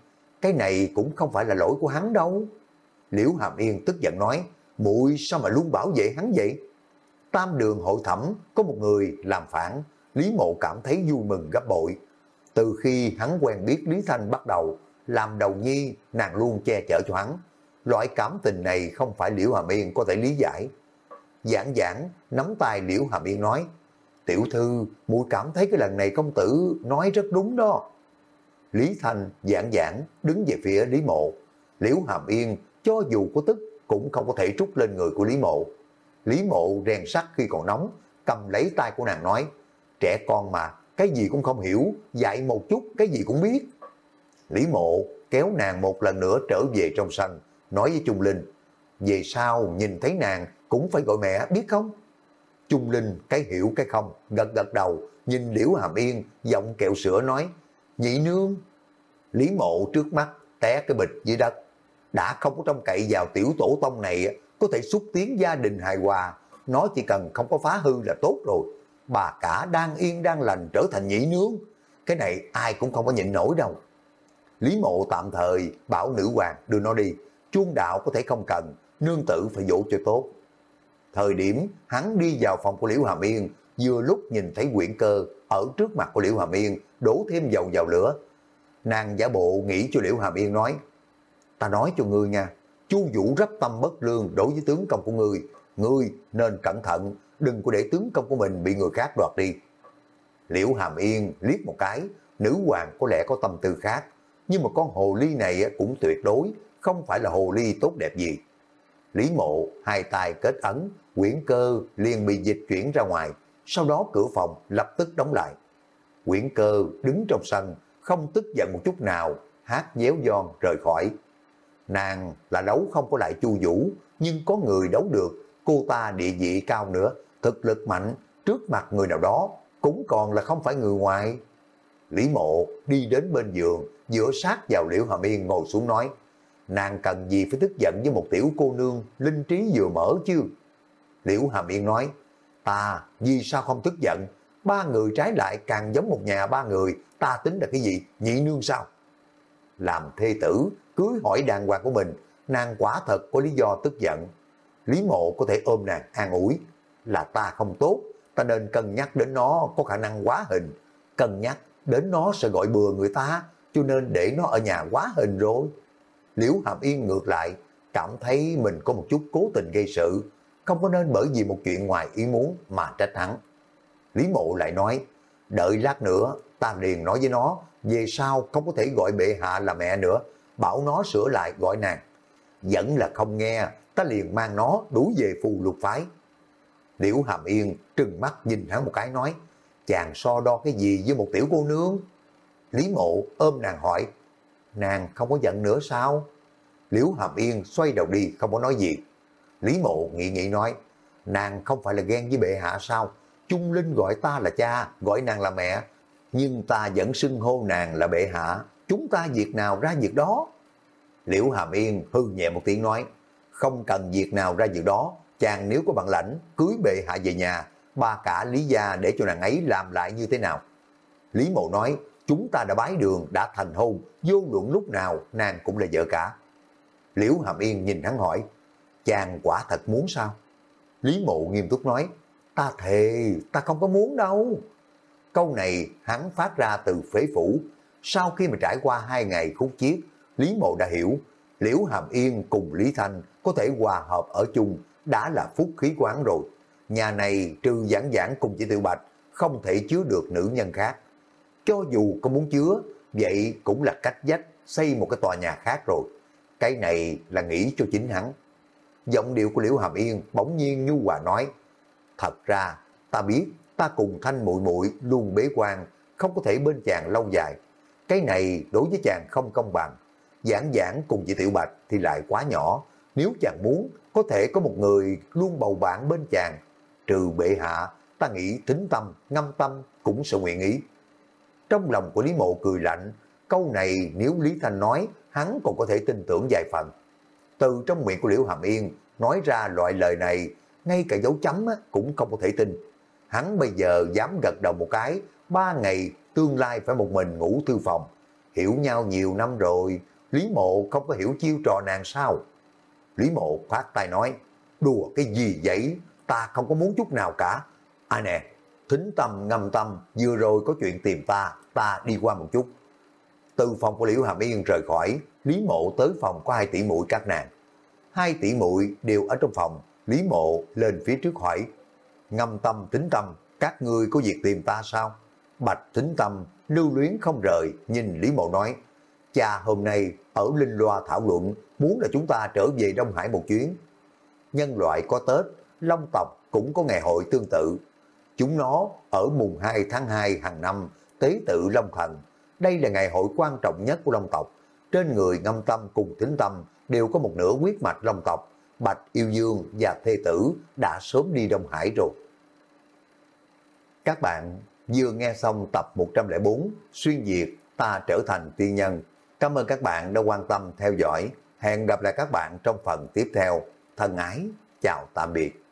Speaker 1: cái này cũng không phải là lỗi của hắn đâu. Liễu Hàm Yên tức giận nói, muội sao mà luôn bảo vệ hắn vậy? Tam đường hội thẩm có một người làm phản, Lý Mộ cảm thấy vui mừng gấp bội. Từ khi hắn quen biết Lý Thanh bắt đầu, làm đầu nhi nàng luôn che chở cho hắn. Loại cảm tình này không phải Liễu Hàm Yên có thể lý giải. Giảng giảng, nắm tay Liễu Hàm Yên nói, Tiểu thư, muội cảm thấy cái lần này công tử nói rất đúng đó. Lý Thanh giảng giảng đứng về phía Lý Mộ. Liễu Hàm Yên cho dù có tức cũng không có thể trút lên người của Lý Mộ. Lý Mộ rèn sắt khi còn nóng, cầm lấy tay của nàng nói, trẻ con mà, cái gì cũng không hiểu, dạy một chút cái gì cũng biết. Lý Mộ kéo nàng một lần nữa trở về trong sân, nói với Trung Linh, về sau nhìn thấy nàng cũng phải gọi mẹ biết không? Trung Linh cái hiểu cái không, gật gật đầu, nhìn Liễu Hàm Yên, giọng kẹo sữa nói, nhị nương. Lý mộ trước mắt, té cái bịch dưới đất. Đã không có trông cậy vào tiểu tổ tông này, có thể xúc tiến gia đình hài hòa. Nó chỉ cần không có phá hư là tốt rồi. Bà cả đang yên đang lành trở thành nhị nương. Cái này ai cũng không có nhịn nổi đâu. Lý mộ tạm thời bảo nữ hoàng đưa nó đi. Chuông đạo có thể không cần, nương tử phải dỗ cho tốt. Thời điểm hắn đi vào phòng của Liễu Hàm Yên, vừa lúc nhìn thấy quyển cơ ở trước mặt của Liễu Hàm Yên, đổ thêm dầu vào lửa. Nàng giả bộ nghĩ cho Liễu Hàm Yên nói, ta nói cho ngươi nha, chu Vũ rất tâm bất lương đối với tướng công của ngươi, ngươi nên cẩn thận, đừng có để tướng công của mình bị người khác đoạt đi. Liễu Hàm Yên liếc một cái, nữ hoàng có lẽ có tâm tư khác, nhưng mà con hồ ly này cũng tuyệt đối, không phải là hồ ly tốt đẹp gì. Lý mộ hai tay kết ấn, quyển cơ liền bị dịch chuyển ra ngoài, sau đó cửa phòng lập tức đóng lại. Quyển cơ đứng trong sân, không tức giận một chút nào, hát déo giòn rời khỏi. Nàng là đấu không có lại chu vũ, nhưng có người đấu được, cô ta địa vị cao nữa, thực lực mạnh, trước mặt người nào đó, cũng còn là không phải người ngoài. Lý mộ đi đến bên giường, giữa sát vào liễu hàm yên ngồi xuống nói, nàng cần gì phải tức giận với một tiểu cô nương, linh trí vừa mở chứ. Liễu Hàm Yên nói, ta. Vì sao không tức giận, ba người trái lại càng giống một nhà ba người, ta tính là cái gì, nhị nương sao? Làm thê tử, cưới hỏi đàng hoàng của mình, nàng quả thật có lý do tức giận. Lý mộ có thể ôm nàng an ủi, là ta không tốt, ta nên cân nhắc đến nó có khả năng quá hình, cân nhắc đến nó sẽ gọi bừa người ta, cho nên để nó ở nhà quá hình rồi. Liễu Hàm Yên ngược lại, cảm thấy mình có một chút cố tình gây sự, không có nên bởi vì một chuyện ngoài ý muốn mà trách hắn. Lý Mộ lại nói, Đợi lát nữa, ta liền nói với nó, về sau không có thể gọi bệ hạ là mẹ nữa, bảo nó sửa lại gọi nàng. Vẫn là không nghe, ta liền mang nó đuổi về phù lục phái. Liễu Hàm Yên trừng mắt nhìn hắn một cái nói, chàng so đo cái gì với một tiểu cô nương? Lý mộ ôm nàng hỏi, nàng không có giận nữa sao? Liễu Hàm Yên xoay đầu đi không có nói gì. Lý mộ nghĩ nghĩ nói, nàng không phải là ghen với bệ hạ sao? Trung Linh gọi ta là cha, gọi nàng là mẹ, nhưng ta vẫn xưng hô nàng là bệ hạ, chúng ta việc nào ra việc đó. Liễu Hàm Yên hư nhẹ một tiếng nói, không cần việc nào ra việc đó, chàng nếu có bằng lãnh, cưới bệ hạ về nhà, ba cả Lý gia để cho nàng ấy làm lại như thế nào. Lý Mộ nói, chúng ta đã bái đường, đã thành hôn, vô luận lúc nào nàng cũng là vợ cả. Liễu Hàm Yên nhìn hắn hỏi, chàng quả thật muốn sao? Lý Mộ nghiêm túc nói, ta thề, ta không có muốn đâu. Câu này hắn phát ra từ phế phủ. Sau khi mà trải qua hai ngày khúc chiết, Lý Mộ đã hiểu, Liễu Hàm Yên cùng Lý Thanh có thể hòa hợp ở chung đã là phúc khí quán rồi. Nhà này trừ giảng giảng cùng chỉ tự bạch, không thể chứa được nữ nhân khác. Cho dù có muốn chứa, vậy cũng là cách dách xây một cái tòa nhà khác rồi. Cái này là nghĩ cho chính hắn. Giọng điệu của Liễu Hàm Yên bỗng nhiên nhu hòa nói, Thật ra, ta biết ta cùng thanh muội muội luôn bế quan, không có thể bên chàng lâu dài. Cái này đối với chàng không công bằng. Giảng giảng cùng chị Tiểu Bạch thì lại quá nhỏ. Nếu chàng muốn, có thể có một người luôn bầu bạn bên chàng. Trừ bệ hạ, ta nghĩ tính tâm, ngâm tâm cũng sẽ nguyện ý. Trong lòng của Lý Mộ cười lạnh, câu này nếu Lý Thanh nói, hắn còn có thể tin tưởng vài phần. Từ trong miệng của Liễu Hàm Yên, nói ra loại lời này, ngay cả dấu chấm cũng không có thể tin. Hắn bây giờ dám gật đầu một cái, ba ngày tương lai phải một mình ngủ thư phòng. Hiểu nhau nhiều năm rồi, Lý Mộ không có hiểu chiêu trò nàng sao. Lý Mộ khoát tay nói, đùa cái gì vậy, ta không có muốn chút nào cả. À nè, thính tâm ngâm tâm, vừa rồi có chuyện tìm ta, ta đi qua một chút. Từ phòng của Liễu Hàm Yên rời khỏi, Lý Mộ tới phòng của hai tỷ muội các nàng. Hai tỷ muội đều ở trong phòng, Lý Mộ lên phía trước hỏi, ngâm tâm tính tâm, các ngươi có việc tìm ta sao? Bạch tính tâm, lưu luyến không rời, nhìn Lý Mộ nói, cha hôm nay ở Linh Loa thảo luận, muốn là chúng ta trở về Đông Hải một chuyến. Nhân loại có Tết, Long tộc cũng có ngày hội tương tự. Chúng nó ở mùng 2 tháng 2 hàng năm, tế tự Long Thần. Đây là ngày hội quan trọng nhất của Long tộc. Trên người ngâm tâm cùng tính tâm đều có một nửa huyết mạch Long tộc. Bạch Yêu Dương và Thê Tử đã sớm đi Đông Hải rồi. Các bạn vừa nghe xong tập 104 Xuyên Việt ta trở thành tiên nhân. Cảm ơn các bạn đã quan tâm theo dõi. Hẹn gặp lại các bạn trong phần tiếp theo. Thân ái, chào tạm biệt.